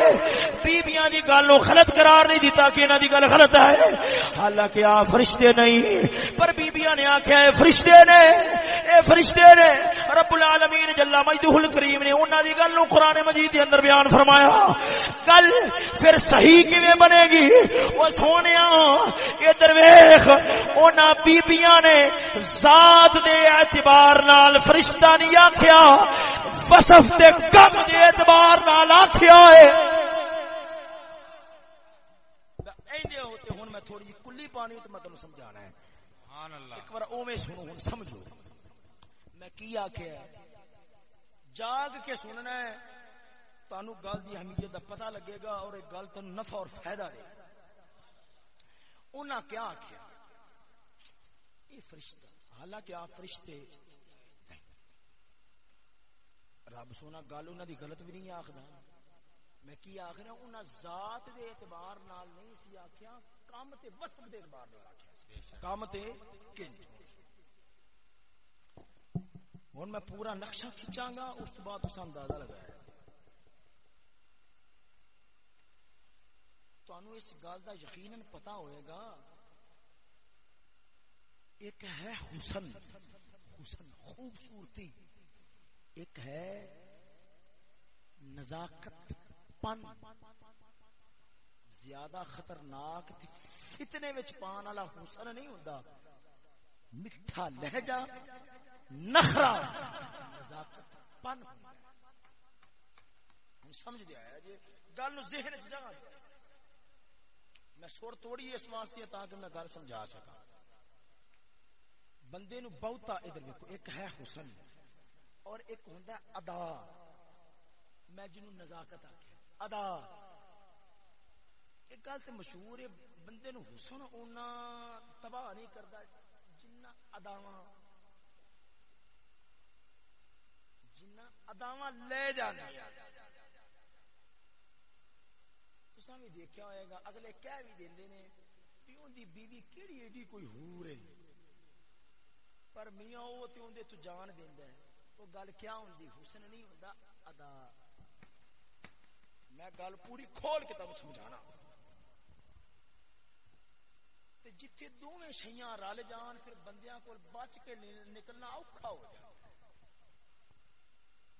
بیبییاں دی گل نو غلط قرار نہیں دیتا کہ انہاں دی گل غلط ہے۔ حالانکہ آ فرشتے نہیں، پر بیبییاں نے آکھیا ہے فرشتے نے، اے فرشتے نے۔ رب العالمین جل مجدہ الکریم نے انہاں دی گل نو قرآن مجید دے اندر بیان فرمایا۔ گل پھر صحیح کیویں بنے گی؟ وہ سونے درویش ان بیبیاں نے ذات دے اعتبار نال فرشتہ نہیں آخیا وصف دے کم دے اعتبار نال آخیا ہے۔ میں تھوڑی جی کلی پانی میں سمجھانا ہے۔ ایک بار سنو سمجھو۔ میں کی آخیا جاگ کے سننا ہے تانوں گل دی اہمیت پتہ لگے گا اور ایک گل نفع اور فائدہ دے گا۔ انہاں کیا آخیا یہ فرشتہ، حالانکہ آپ فرشتے رب سونا گل انہوں دی غلط بھی نہیں آخر میں کی آخر انہاں ذات دے اعتبار نال نہیں سی آخیا کام تے وصف دے اعتبار نال آخیا کام تے کنج ہوں میں پورا نقشہ کھچاں گا، اس تو بعد اس اندازہ لگایا تمہیں اس گل کا یقیناً پتا ہوئے گا۔ ایک ہے حسن حسن، خوبصورتی۔ ایک ہے نزاکت، پن۔ زیادہ خطرناک فتنے وچ پان والا حسن نہیں ہوتا میٹھا لہجہ نخرا نزاکت، پن۔ سمجھ دیا ہے جی؟ گل نو ذہن چ جگہ میں سر توڑی اس واسطے تاکہ میں گل سمجھا سکا بندے نو بہتا ادھر دیکھو ایک ہے حسن اور ایک ہوندا ہے ادا۔ میں جنوں نزاکت آکھیا، ادا۔ ایک گل تے مشہور ہے، بندے نو حسن اونا تباہ نہیں کردا، جنہ اداواں جنہ اداواں لے جانا تساں بھی دیکھیا ہوئے گا، اگلے کہہ بھی دیندے نے بھی اون دی بیوی کیڑی ایڈی کوئی ہور ہے؟ پر میاں وہ تے اون دے تو جان دیندا ہے۔ وہ گل کیا ہوندی؟ حسن نہیں ہوندا؟ ادا۔ میں گل پوری کھول کے تمہیں سمجھانا۔ تے جتھے دوویں شیاں رل جان، پھر بندیاں کول بچ کے نکلنا اوکھا ہو جائے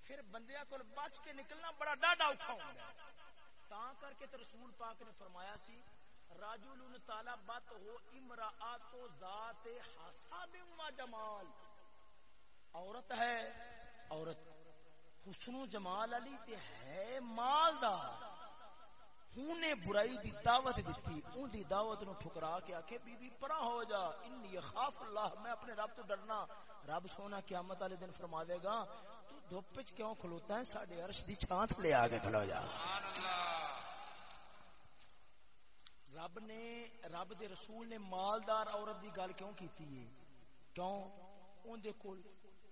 پھر بندیاں کول بچ کے نکلنا بڑا ڈاڈا اوکھا ہوندا ہے۔ تاں کر کے تے رسول پاک نے فرمایا سی راجل طالبت ہو امراۃ ذات حساب و جمال۔ عورت ہے، عورت حسن و جمال علی تے ہے مالدار۔ ہوں نے برائی دی دعوت دیتی، اون دی دعوت نو ٹھکرا کے آکھے بی بی پرا ہو جا، انی خاف اللہ، میں اپنے رب تو ڈرنا۔ رب سونا قیامت والے دن فرما دے گا دھوپ وچ کیوں کھلوتا ہے؟ ساڈے عرش دی چھانت لے آ کے کھلو جا۔ رب نے، رب دے رسول نے مالدار عورت دی گل کیوں کیتی ہے؟ کیوں؟ اون دے کول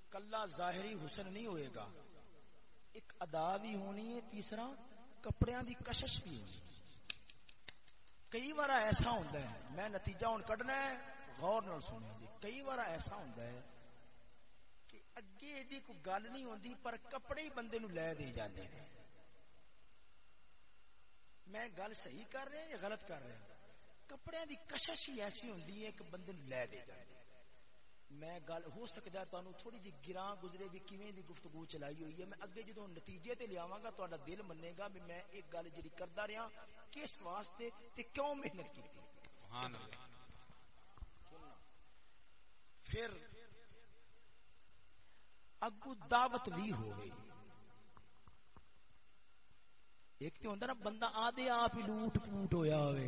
کلا ظاہری حسن نہیں ہوئے گا۔ ایک ادا بھی ہونی ہے، تیسرا کپڑیاں دی کشش بھی ہونی کئی بار ایسا ہوتا ہے، میں نتیجہ ہوں کڈنا ہے، غور نال سنیا جی کئی بار ایسا ہوتا ہے اگے ایڈی کوئی گل نہیں ہوندی پر کپڑے ہی بندے نو لے دے جاندے میں گل صحیح کر رہا یا غلط کر رہا کپڑے دی کشش ہی ایسی ہوندی ہے کہ بندے نو لے دے جاندے میں گل ہو سکتا ہے تانوں تھوڑی جی گراں گزرے بھی کیویں دی گفتگو چلائی ہوئی ہے میں اگے جدوں نتیجے تے لیاواں گا تہاڈا دل منے گا بھی میں ایک گل جڑی کردا رہیا کس واسطے تے کیوں محنت کیتی سبحان اللہ پھر اگو دعوت بھی ہوئے۔ ایک تو ہوتا نا بندہ آدھے آپ ہی لوٹ پوٹ ہویا ہوئے۔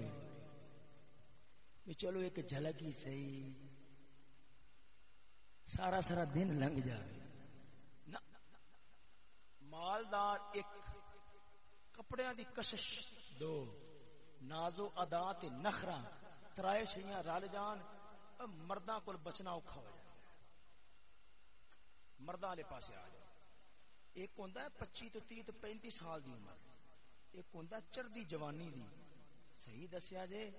بھی چلو ایک جھلک ہی صحیح۔ سارا سارا دن لنگ جائے۔ مالدار ایک کپڑیاں دی کشش دو۔ نازو ادا تے نخرا ترائے شیاں رل جان مرداں کول بچنا اوکھا ہو جائے۔ مرداں والے پاسے آ جاؤ ایک ہوندا ہے 25 تو 30 تو 35 سال دی عمر۔ ایک ہوندا چڑھدی جوانی دی۔ صحیح دسیا جے۔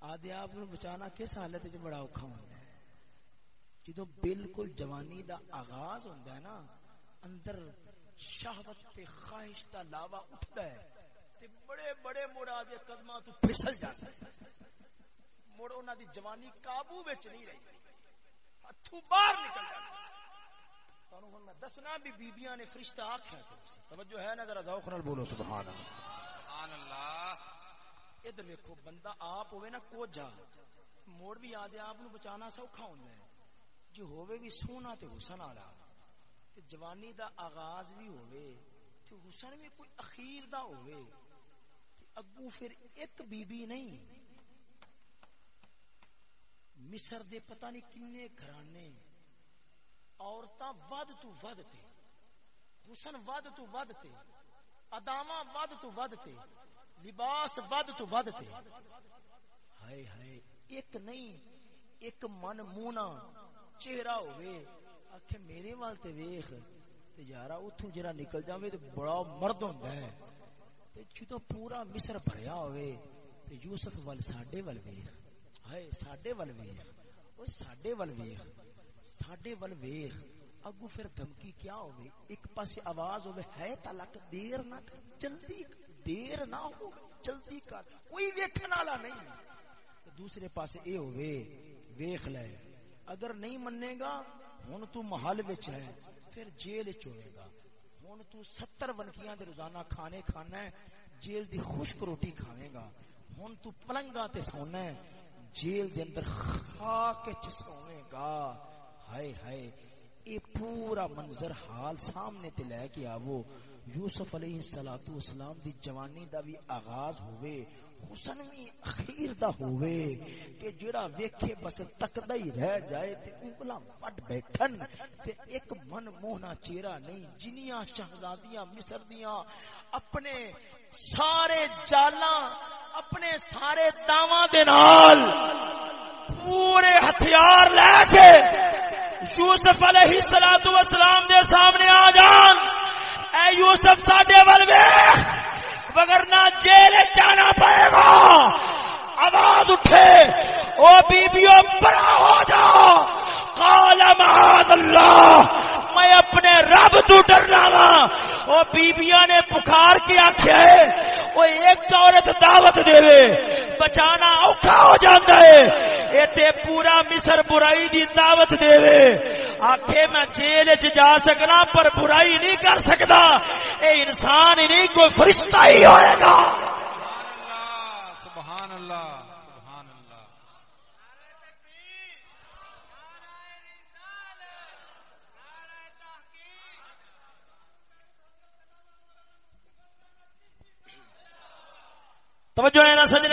آدھے آپ بچانا کس حالت بڑا اوکھا ہوندا ہے؟ جدو بالکل جوانی دا آغاز ہوندا ہے نا، اندر شہوت تے خواہش دا لاوا اٹھدا ہے۔ تے بڑے بڑے مڑا دے تو پھسل جاتا مڑ انہاں دی جوانی قابو وچ نہیں رہی۔ ہتھوں باہر نکل جاتا تانوں ہن میں دسنا بھی بیبییاں نے فرشتہ آکھیا توجہ ہے نا ذرا ذوق نال بولو سبحان اللہ۔ سبحان اللہ۔ ادھر ویکھو بندہ آپ نا کوجا موڑ بھی آدھے آپ نو بچانا سوکھا ہوندا ہے۔ جو بھی سونا تے حسن والا۔ تے جوانی دا آغاز بھی ہوئے تے حسن بھی کوئی اخیر دا اگو پھر ایک بی بی نہیں۔ مصر دے پتہ نہیں کنے گھرانے۔ عورتاں ود تو ود تے حسن ود تو ود تے اداواں ود تو ود تے، لباس ود تو ود تے۔ ہائے ہائے، ایک نہیں، ایک من مونا، چہرہ ہوئے۔ آکھے میرے وال تے ویکھ، تے یارا اتھوں جڑا نکل جاوے تے بڑا مرد ہوندا ہے۔ تے جدوں پورا مصر بھریا ہوئے، تے یوسف ول ساڈے ول ویکھ۔ ہائے، ساڈے ول ویکھ۔ اوے ساڈے ول ویکھ۔ ساڈے ول ویکھ اگو پھر دھمکی کیا ہوگی ایک پاسے آواز ہوگی ہے تلک دیر نہ کر، جلدی، دیر نہ ہو، جلدی کر۔ کوئی ویکھن والا نہیں۔ دوسرے پاسے اے ہوئے ویکھ لے۔ اگر نہیں مننے گا، ہن تو محل وچ ہے، پھر جیل وچ ہوے گا۔ ہن تو 70 ونکیاں دے روزانہ کھانے کھانا ہے، جیل دی خشک روٹی کھاویں گا۔ ہن تو پلنگاں تے سونا ہے، جیل دے اندر خاک وچ سوے گا۔ ہائے ہائے، اے پورا منظر حال سامنے تے لے کے آو یوسف علیہ الصلوۃ والسلام دی جوانی دا بھی آغاز ہوئے حسن بھی اخیر دا ہوئے کہ جڑا ویکھے بس تکدا ہی رہ جائے تے انگلاں پٹ بیٹھن تے ایک من موہنا چہرہ نہیں، جنیاں شہزادیاں، مصر دیاں، اپنے سارے جالاں، اپنے سارے داواں دے نال پورے ہتھیار لے کے یوسف علیہ الصلوۃ والسلام دے سامنے آ جان۔ اے یوسف، ساڈے ول ویکھ وگرنہ جیل جانا پائے گا۔ آواز اٹھے، او بیبیوں بڑا ہو جاؤ قال، معاذ اللہ، میں اپنے رب تو ڈرنا وا۔ او بیبیاں نے پکار کے آخیا ہے وہ ایک عورت دعوت دے بچانا اوکھا ہو جاتا ہے۔ اے تے پورا مصر برائی دی دعوت دے۔ آخے میں جیل چ جا سکنا پر برائی نہیں کر سکتا۔ اے انسان ہی نہیں کوئی فرشتہ ہی ہوئے گا۔ سبحان اللہ سبحان اللہ۔ سبحان اللہ توجہ ہے نا سجنا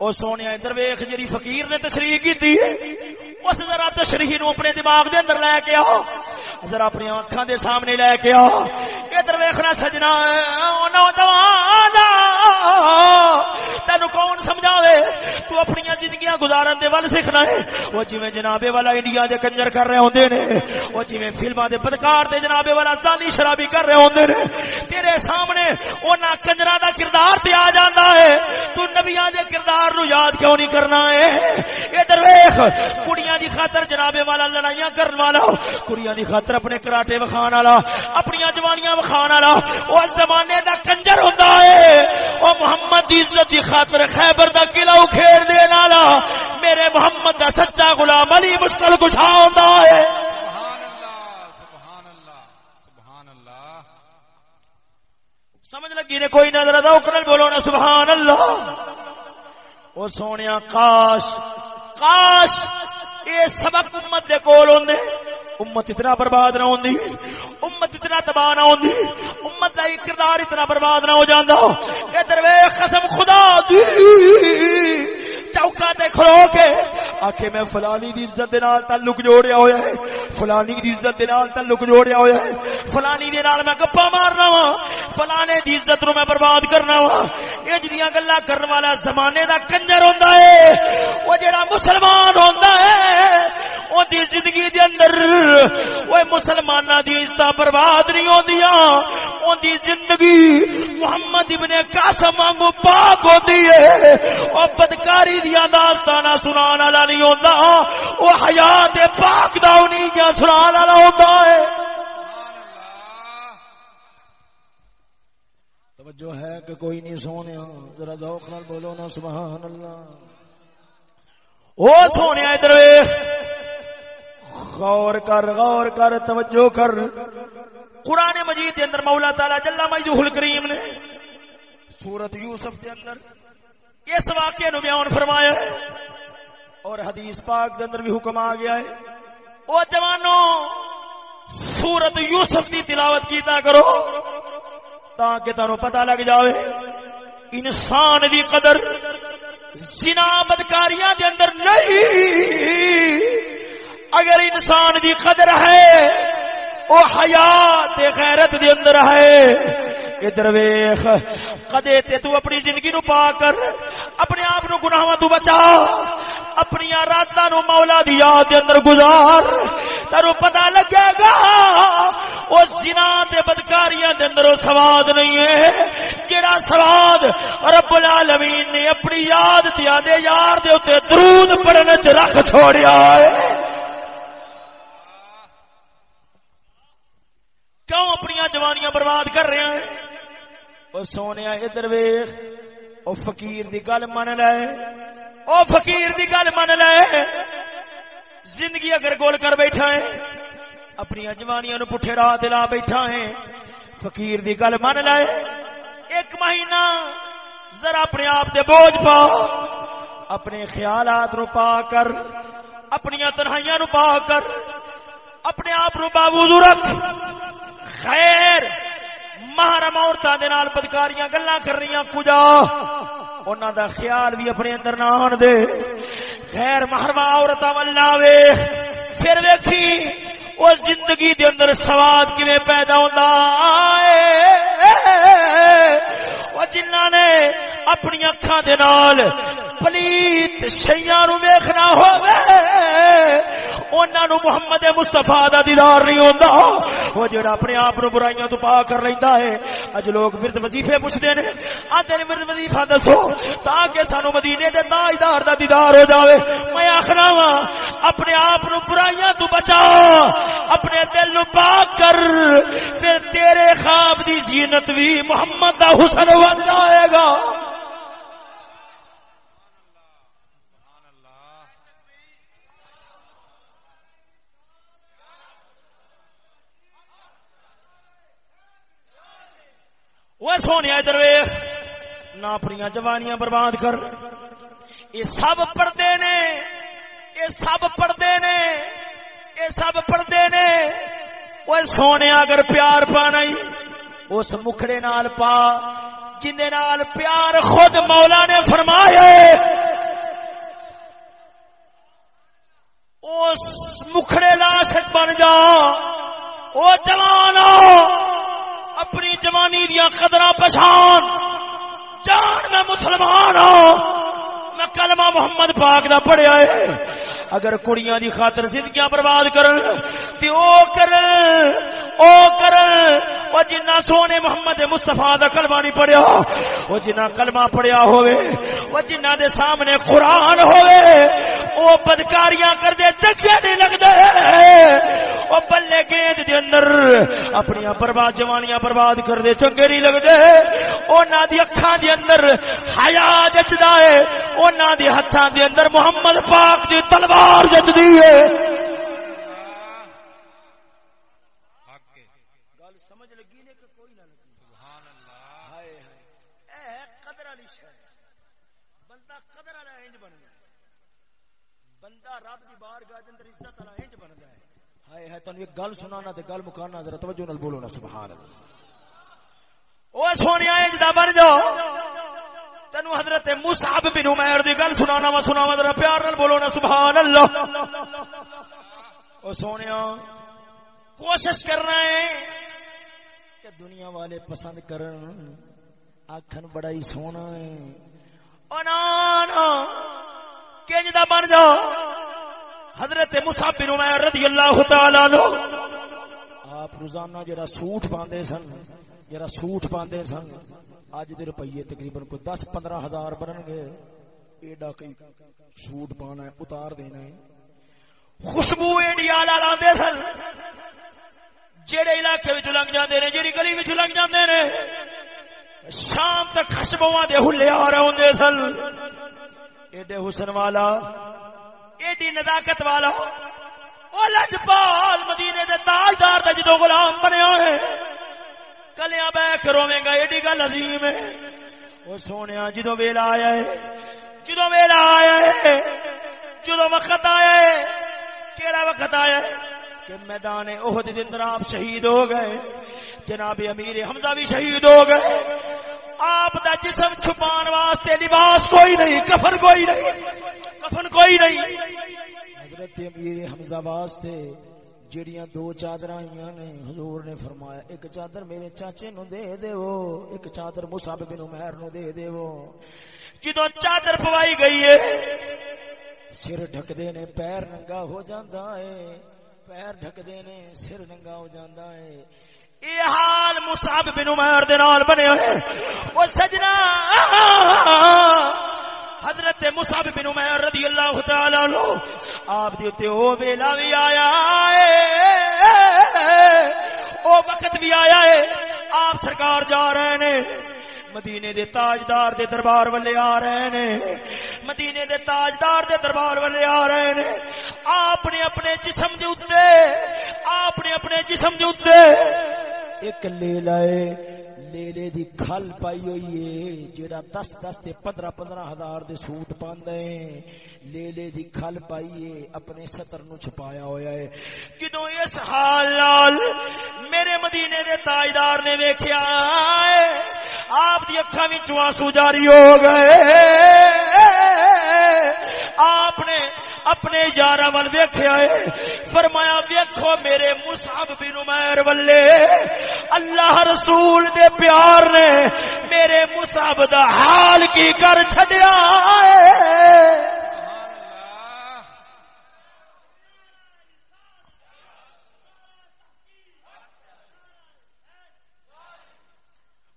او سونے ادھر ویخ جی فقیر نے تشریح کی اس ذرا تشریح نو اپنے دماغ دے اندر لے کے آؤ۔ ذرا اپنی آنکھاں دے سامنے لے کے آؤ۔ ادھر ویخنا سجنا، او نوجوان تینو کون سمجھاوے؟ تو اپنی زندگیاں گزارن دے ول سیکھنا ہے۔ وہ جویں جنابے والا انڈیا دے کنجر کر رہے ہوندے نے، وہ جویں فلماں دے بدکار دے جنابے والا زانی شرابی کر رہے ہوندے نے، تیرے سامنے انہاں کنجراں دا کردار تے آ جاندا ہے۔ تو نبیاں دے کردار نو یاد کیوں نہیں کرنا ہے؟ ادھر ویکھ کڑیاں دی خاطر جنابے والا لڑائیاں کرن والا۔ کڑیاں دی خاطر اپنے کراٹے وکھان والا۔ اپنی جوانیاں وکھان والا۔ او زمانے دا کنجر ہوندا ہے او محمد دی عزت دی خاطر خیبر دا قلعہ اکھیر دین والا میرے محمد دا سچا غلام علی مشکل کشا ہوندا ہے سمجھ لگی نے کوئی نظر ادا اکرل بولو نا، سبحان اللہ۔ او سونیا کاش کاش یہ سبق امت دے کول ہوندے۔ امت اتنا برباد نہ ہوندی، امت اتنا تباہ نہ ہوندی، امت دا کردار اتنا برباد نہ ہو جاندا۔ ادھر ویکھ قسم خدا دی۔ چوکا تے کھلو کے آکھے میں فلانی دی عزت دے نال تعلق جوڑیا ہویا ہے۔ فلانی دی عزت دے نال تعلق جوڑیا ہویا ہے۔ فلانی دے نال میں گپا مارنا وا۔ فلانے دی عزت نو میں برباد کرنا وا۔ اے جڑیاں گلاں کرن والا زمانے دا کنجر ہوندا ہے او جڑا مسلمان ہوندا ہے، او دی زندگی دے اندر او مسلماناں دی عزت برباد نہیں ہوندیاں اون دی زندگی محمد ابن قاسم وانگو پاک ہوندی ہے۔ او بدکاری دیا داستانا سنان والا نہیں ہوتا وہ حیات پاک دا انہی کیا سنان والا ہوتا ہے سبحان اللہ توجہ ہے کہ کوئی نہیں سونے ذرا ذوق نال بولو نا سبحان اللہ او سونے ادھر غور کر غور کر، توجہ کر۔ قرآن مجید کے اندر مولا تعالی جل مجدہ الکریم نے سورت یوسف کے اندر اس واقعے نو بیان فرمایا ہے۔ اور حدیث پاک دے اندر بھی حکم آ گیا ہے۔ او جوانوں سورت یوسف دی تلاوت کیتا کرو۔ تاکہ تانوں پتہ لگ جاوے۔ انسان دی قدر زنا بدکاریاں دے اندر نہیں۔ اگر انسان دی قدر ہے، او حیات غیرت دے اندر ہے۔ ادھر ویخ کدے تے تو اپنی زندگی نو پا کر، اپنے آپ نو گناہاں تو بچا، اپنی راتاں نو مولا دی یاد دے اندر گزار ترو پتہ لگے گا او زنا تے بدکاریاں دے اندر سواد نہیں ہے جڑا سواد رب العالمین نے اپنی یاد تے آدے یار دے اوتے درود پڑھنے چ رکھ چھوڑیا ہے۔ کیوں اپنی جوانیاں برباد کر رہے ہیں؟ او سونے ادھر ویخ، او فقیر دی گل من لے۔ او فقیر دی گل من لے۔ زندگی اگر گول کر بیٹھا ہے اپنی جوانیاں نو پٹھے راہ دلا بیٹھا ہے۔ فقیر دی گل من لے۔ ایک مہینہ ذرا اپنے آپ دے بوجھ پا۔ اپنے خیالات نو پا کر اپنی تنہائیاں نو پا کر، اپنے آپ رو باوجود رکھ۔ خیر! محرم عورتوں دے نال بدکاریاں گلاں کر رہی کجا انہاں دا خیال بھی اپنے اندر نہ آن دے۔ خیر محرم عورتاں ول وے پھر ویکھی، اس زندگی دے اندر سواد کیویں پیدا ہوندا؟ اے او جنہاں نے اپنی اکھاں دے نال پلیت شیاں نو ویکھنا ہووے انہاں نو محمد مصطفی دا دیدار نہیں ہوندا۔ او جڑا اپنے آپ نو برائیاں تو پاک کر لیندا ہے۔ اج لوگ ورد وظیفے پوچھدے نے۔ آندے نے ورد وظیفہ دسو، تاکہ سانو مدینے دے تاجدار دا دیدار ہو جاوے۔ میں آکھنا وا اپنے آپ نو برائیاں تو بچا اپنے دل نو پاک کر۔ پھر تیرے خواب دی زینت بھی محمد دا حسن بن جائے گا۔ وہ سونے ادھر ویخ نہ اپنی جوانیاں برباد کر یہ سب پردے نے یہ سب پردے نے یہ سب پردے نے وہ سونے اگر پیار پانا اس مکھڑے نال پا جن نال پیار خود مولا نے فرمایا اس مکھڑے دا بن جا او جوانو اپنی جوانی دیا قدر پچھان جان میں مسلمان ہوں میں کلمہ محمد پاک دا پڑھیا ہے۔ اگر کڑیاں دی خاطر زندگیاں برباد کرن، تے او کرن او کرن۔ او جنہ سونے محمد مصطفیٰ دا کلمہ نہیں پڑھیا، او جنہ کلمہ پڑھیا ہوئے او جنہ دے سامنے قرآن ہوئے او بدکاریاں کر دے چنگے نہیں لگ دے او بلے گیند دے اندر اپنی برباد جوانیاں برباد کر دے چنگے نہیں لگ دے او نا دی اکھاں دے اندر حیا جچدا ہے۔ او نا دی ہتھاں دے اندر محمد پاک دی تلوار جچدی ہے حق کے گل سمجھ لگی نے کہ کوئی نہ لگی سبحان اللہ ہائے ہائے اے ہے قدر والی شے بندہ قدر والا انج بن گیا بندہ رب دی بارگاہ دے اندر عزت والا انج بن گیا ہائے ہائے، تانوں ایک گل سنانا تے گل مکانا، ذرا توجہ نال بولو نا، سبحان اللہ۔ او سونیا انج دا بن جاؤ۔ تینو حضرت مصعب بن عمیر دی گل سنانا وا، سناوا ذرا پیار نال بولو نا، سبحان اللہ۔ او سونیا، کوشش کرنا ہے کہ دنیا والے پسند کرن آکھن بڑا ہی سونا ہے۔ او نا نا کنج دا بن جا حضرت مصعب بن عمیر رضی اللہ تعالی عنہ۔ آپ روزانہ جڑا سوٹ باندھے سن، جڑا سوٹ باندھے سن اج دے روپیے تقریباً کوئی دس پندرہ ہزار بنن گے۔ ایڈا کئی سوٹ پانا ہے، اتار دینا ہے۔ خوشبو ایڈی آلہ لاندے سن۔ جیڑے علاقے وچ لنگ جاندے نے جیڑی گلی وچ لنگ جاندے نے، شام تک خشبواں دے ہلے آ رہے ہوندے سن۔ ایڈے حسن والا ایڈی نزاکت والا او لجپال مدینے دے تاجدار دا جدو غلام بنیا ہے۔ کلیاں بہ کے گا، ایڈی گل عظیم ہے۔ او سونیا جدو ویلا آیا ہے جدو ویلا آیا ہے جدو وقت آیا ہے، کیڑا وقت آیا ہے کہ میدان احد دے اندر آپ شہید ہو گئے۔ جناب امیر حمزہ بھی شہید ہو گئے۔ آپ دا جسم چھپان واسطے لباس کوئی نہیں کفن کوئی نہیں۔ کفن کوئی نہیں۔ حضرت امیر حمزہ واسطے جڑیاں دو چادر آئیاں نے حضور نے فرمایا ایک چادر میرے چاچے نو دے دیو ایک چادر مصعب بن عمیر نو دے دیو. جدو چادر پوائی گئی ہے سر ڈھکدے نے پیر ننگا ہو جاندا ہے۔ پیر ڈھکدے نے سر ننگا ہو جاندا ہے۔ یہ حال مصعب بن عمیر دے نال بنے ہوئے۔ او سجنا۔ حضرت مصعب بن عمیر رضی اللہ تعالی عنہ آپ دی تے او ویلا بھی آیا ہے۔ او وقت بھی آیا ہے۔ آپ سرکار جا رہے نے۔ مدینے دے تاجدار دے دربار والے آ رہے نے۔ مدینے دے تاجدار دے دربار والے آ رہے نے۔ آپ نے اپنے جسم دے اوتے، آپ نے اپنے جسم دے اوتے ایک لے لائے۔ لیلے دی کھل پائی ہوئی ہے جیڑا دس دس تے پندرہ پندرہ ہزار دے سوٹ پاندے لیلے دی کھل پائی ہے، اپنے سطر نو چھپایا ہویا ہے۔ کدوں اس حال نال میرے مدینے دے تاجدار نے ویکھیا آپ دی اکھاں وچوں آنسو جاری ہو گئے۔ آپ نے اپنے یار ول ویخیا ہے۔ فرمایا، ویکھو میرے مصعب بن عمیر ولے اللہ رسول دے پیار نے میرے مصعب دا حال کی کر چھڈیا ہے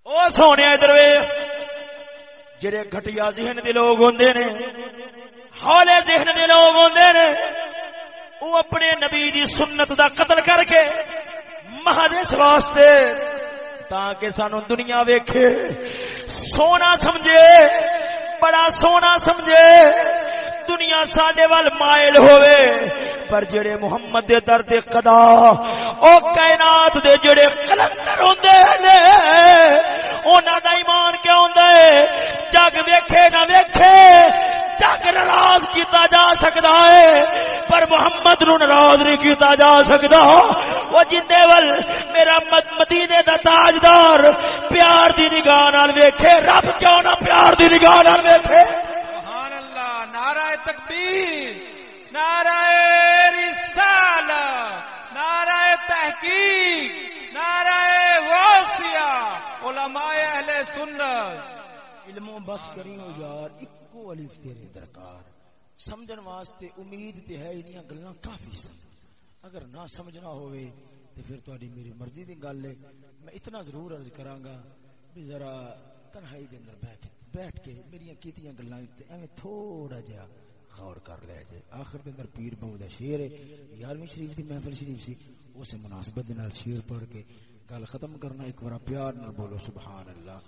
او سونے ادھر جڑے گھٹیا ذہن دے لوگ ہوندے نے ہولے ذہن دے لوگ ہوندے نے وہ اپنے نبی دی سنت دا قتل کر کے مہادس واسطے تاکہ سانو دنیا ویکھے سونا سمجھے بڑا سونا سمجھے دنیا ساڈے وال مائل ہوئے پر جڑے محمد دے درد قدا او کائنات دے جڑے کلندر ہوندے نے انہاں دا ایمان کیا ہوندا ہے جگ ویکھے نہ ویکھے، جگ ناراض کیتا جا سکدا ہے، پر محمد نو ناراض نہیں کیتا جا سکدا۔ وہ جندے ول میرا مدینے دا تاجدار پیار دی نگاہ نال ویکھے، رب کیوں نہ پیار دی نگاہ نال ویکھے؟ سبحان اللہ نعرہ تکبیر، نعرہ رسالہ نعرہ تحقیق نعرہ غوثیہ علماء اہل سنت۔ علموں بس کریو یار، اکو الف تیرے درکار۔ سمجھن واسطے امید تے ہے انیاں گلاں کافی سن۔ اگر نہ سمجھنا ہوئے تے پھر تہاڈی میری مرضی دی گل ہے۔ میں اتنا ضرور عرض کراں گا بھی ذرا تنہائی دے اندر بیٹھ بیٹھ کے میری کیتیاں گلاں تے ایویں تھوڑا جہا غور کر لیا جائے آخر دے اندر پیر بہو دا شیر ہے۔ یارویں شریف دی محفل شریف سی۔ اس مناسبت دے نال شیر پڑھ کے گل ختم کرنا ایک بار پیار نال بولو سبحان اللہ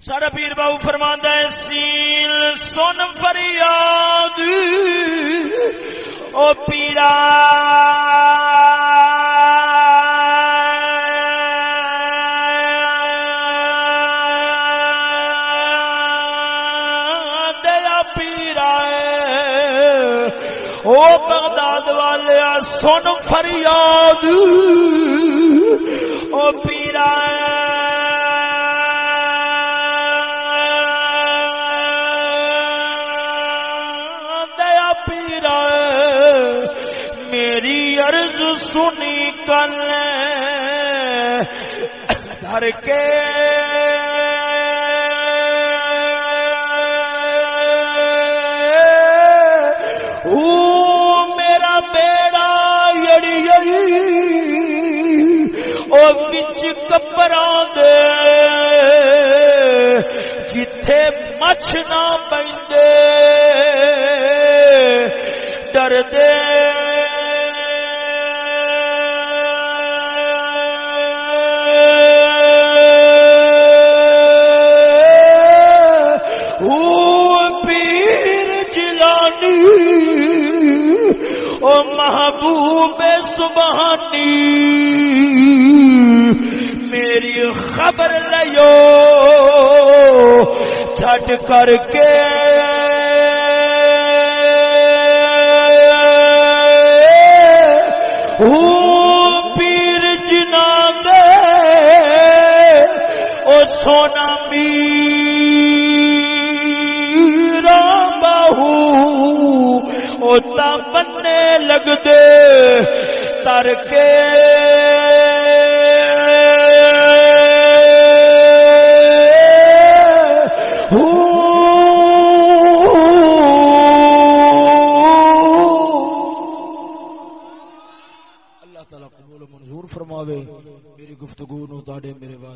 سارا پیر بابو فرماندا ہے، سیل سن فریاد، او پیرا۔ سن فریاد۔ او پیرا۔ دیا پیرا میری عرض سنی کل دھر کے محبوب سبحانی، میری خبر لیو، چھٹ کر کے۔ پیر جنا دے او سونا میرا بہو او تا بننے لگ دے۔ تر کے اللہ تعالیٰ قبول منظور فرماوے۔ میری گفتگو نو تاڑے میرے واسطے۔